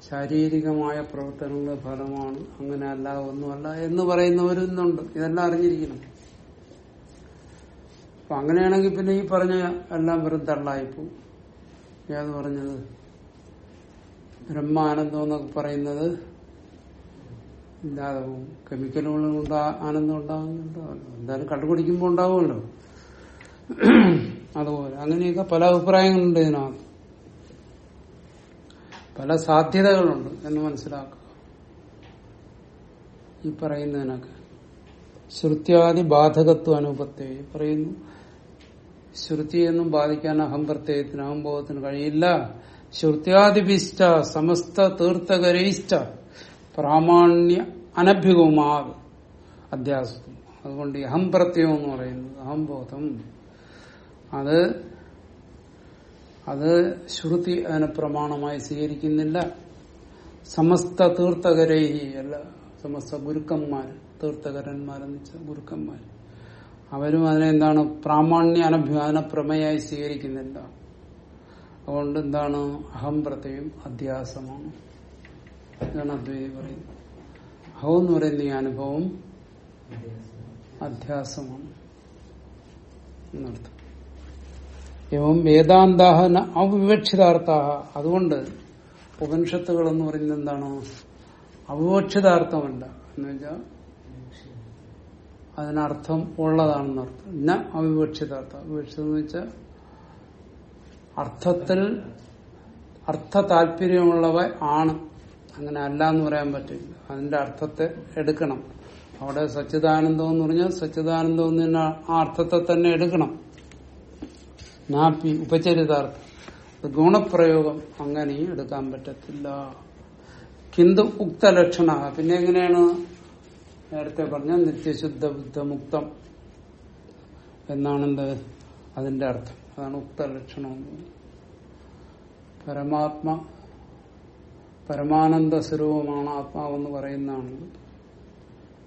ശാരീരികമായ പ്രവർത്തനങ്ങളുടെ ഫലമാണ്. അങ്ങനെ അല്ല ഒന്നുമല്ല എന്ന് പറയുന്നവരുന്നുണ്ട്. ഇതെല്ലാം അറിഞ്ഞിരിക്കുന്നു അപ്പൊ അങ്ങനെയാണെങ്കിൽ പിന്നെ ഈ പറഞ്ഞ എല്ലാം വെറും തള്ളായിപ്പോ ഏത് പറഞ്ഞത്. ബ്രഹ്മാനന്ദം എന്നൊക്കെ പറയുന്നത് ഇല്ലാതെ പോകും കെമിക്കലുകൾ ആനന്ദം ഉണ്ടാകുന്നുണ്ടാവല്ലോ എന്തായാലും കണ്ടുപിടിക്കുമ്പോൾ ഉണ്ടാവുമല്ലോ. അതുപോലെ. അങ്ങനെയൊക്കെ പല അഭിപ്രായങ്ങളുണ്ട് ഇതിനകത്ത്. പല സാധ്യതകളുണ്ട് എന്ന് മനസ്സിലാക്കുക. ഈ പറയുന്നതിനൊക്കെ. ശ്രുത്യാദി ബാധകത്വ അനുപത്തെ പറയുന്നു ശ്രുതിയൊന്നും ബാധിക്കാൻ അഹംപ്രത്യയത്തിന് അഹംബോധത്തിന് കഴിയില്ല. ശ്രുത്യാദിപിഷ്ട സമസ്ത തീർത്ഥകരയിഷ്ട പ്രാമാണ്യ അനഭ്യുഗമാർ അധ്യാസം അതുകൊണ്ട് അഹംപ്രത്യം എന്ന് പറയുന്നത് അഹംബോധം അത് അത് ശ്രുതി അതിനെ പ്രമാണമായി സ്വീകരിക്കുന്നില്ല. സമസ്ത തീർത്ഥകരേഹി അല്ല സമസ്ത ഗുരുക്കന്മാർ തീർത്ഥകരന്മാരെന്ന് വെച്ചാൽ ഗുരുക്കന്മാർ അവരും അതിനെന്താണ് പ്രാമാണ്യ അനഭ്യാന പ്രമേയായി സ്വീകരിക്കുന്നില്ല. അതുകൊണ്ട് എന്താണ് അഹം പ്രത്യം അധ്യാസമാണ്. ഇതാണ് അദ്വൈതി പറയുന്നത്. അഹം എന്ന് പറയുന്ന ഈ അനുഭവം അധ്യാസമാണ്. എന്നർത്ഥം. എവം വേദാന്ത അവിവക്ഷിതാർത്ഥ അതുകൊണ്ട് ഉപനിഷത്തുകൾ എന്ന് പറയുന്നത് എന്താണ്? അവിവക്ഷിതാർത്ഥമല്ല. എന്ന് വെച്ചാൽ അതിനർത്ഥം ഉള്ളതാണെന്ന് അർത്ഥം. ന അവിവക്ഷിതാർത്ഥം. അവിവക്ഷിത എന്ന് വെച്ചാൽ അർത്ഥത്തിൽ അർത്ഥ താല്പര്യമുള്ളവ ആണ്. അങ്ങനെ അല്ല എന്ന് പറയാൻ പറ്റില്ല. അതിന്റെ അർത്ഥത്തെ എടുക്കണം. അവിടെ സച്ചിദാനന്ദം എന്ന് പറഞ്ഞാൽ സച്ചിദാനന്ദം എന്ന് ആ അർത്ഥത്തെ തന്നെ എടുക്കണം. നാപ്പി ഉപചരിതാർത്ഥം. ഗുണപ്രയോഗം അങ്ങനെയും എടുക്കാൻ പറ്റത്തില്ല. കിന്തു ഉക്തലക്ഷണ. പിന്നെ എങ്ങനെയാണ്? നേരത്തെ പറഞ്ഞ നിത്യശുദ്ധ ബുദ്ധമുക്തം എന്നാണെന്ത് അതിന്റെ അർത്ഥം. അതാണ് ഉക്തലക്ഷണം. പരമാത്മ പരമാനന്ദ സ്വരൂപമാണ് ആത്മാവെന്ന് പറയുന്നതാണ്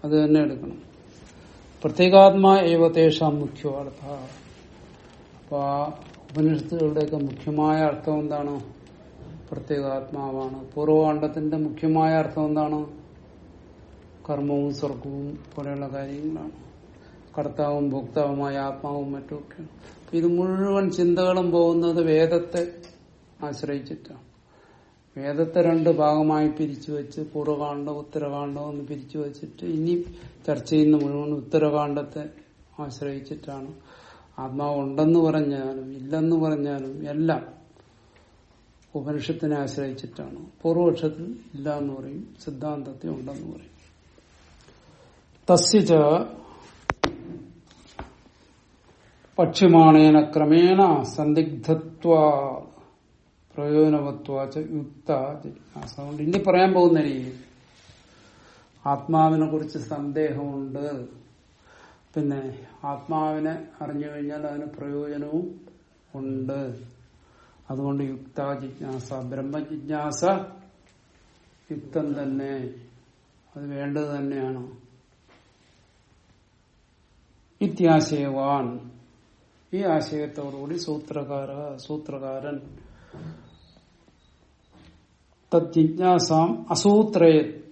അത് തന്നെ എടുക്കണം. പ്രത്യേകാത്മാ ഏവതേഷാം മുഖ്യാർത്ഥ അപ്പൊ ആ ഉപനിഷത്തുകളുടെയൊക്കെ മുഖ്യമായ അർത്ഥം എന്താണ്? പ്രത്യേകാത്മാവാണ്. പൂർവകാണ്ഡത്തിന്റെ മുഖ്യമായ അർത്ഥം എന്താണ്? കർമ്മവും സ്വർഗവും പോലെയുള്ള കാര്യങ്ങളാണ്. കർത്താവും ഭോക്താവുമായ ആത്മാവും മറ്റുമൊക്കെയാണ് ഇത് മുഴുവൻ ചിന്തകളും പോകുന്നത് വേദത്തെ ആശ്രയിച്ചിട്ടാണ്. വേദത്തെ രണ്ട് ഭാഗമായി പിരിച്ചു വെച്ച് പൂർവകാന്ഡം ഉത്തരകാന്ഡം എന്ന് പിരിച്ചു വെച്ചിട്ട് ഇനി ചർച്ച ചെയ്യുന്ന മുഴുവൻ ഉത്തരകാന്ഡത്തെ ആശ്രയിച്ചിട്ടാണ്. ആത്മാവ് ഉണ്ടെന്ന് പറഞ്ഞാലും ഇല്ലെന്ന് പറഞ്ഞാലും എല്ലാം ഉപനിഷത്തിനെ ആശ്രയിച്ചിട്ടാണ്. പൂർവപക്ഷത്തിൽ ഇല്ല എന്ന് പറയും സിദ്ധാന്തത്തിൽ ഉണ്ടെന്ന് പറയും. തസ്യച പക്ഷിമാണേന ക്രമേണ സന്ദിഗ്ധത്വ പ്രയോജനവത്വാച്ച യുക്ത ജിജ്ഞാസ ഇനി പറയാൻ പോകുന്ന രീതി ആത്മാവിനെ കുറിച്ച് സന്ദേഹമുണ്ട്. പിന്നെ ആത്മാവിനെ അറിഞ്ഞു കഴിഞ്ഞാൽ അതിന് പ്രയോജനവും ഉണ്ട്. അതുകൊണ്ട് യുക്ത ജിജ്ഞാസ ബ്രഹ്മജിജ്ഞാസ യുക്തം തന്നെ. അത് വേണ്ടത് തന്നെയാണ്. ഇത്യാശയവാൻ. ഈ ആശയത്തോടുകൂടി സൂത്രകാര സൂത്രകാരൻ തജ്ജിജ്ഞാസാം അസൂത്രയെ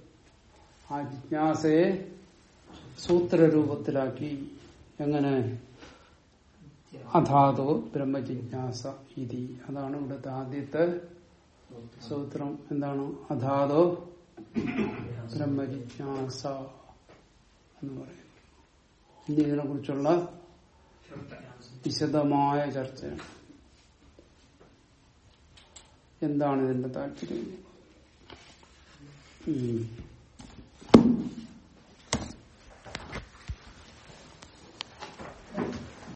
ആ ജിജ്ഞാസയെ സൂത്രരൂപത്തിലാക്കി എങ്ങനെ? അധാതോ ബ്രഹ്മജിജ്ഞാസ ഇതി. അതാണ് ഇവിടുത്തെ ആദ്യത്തെ സൂത്രം. എന്താണ്? അധാതോ ബ്രഹ്മജിജ്ഞാസ എന്ന് പറയുന്നത്. ഇനി ഇതിനെ കുറിച്ചുള്ള വിശദമായ ചർച്ചയാണ് എന്താണ് ഇതിന്റെ താല്പര്യം.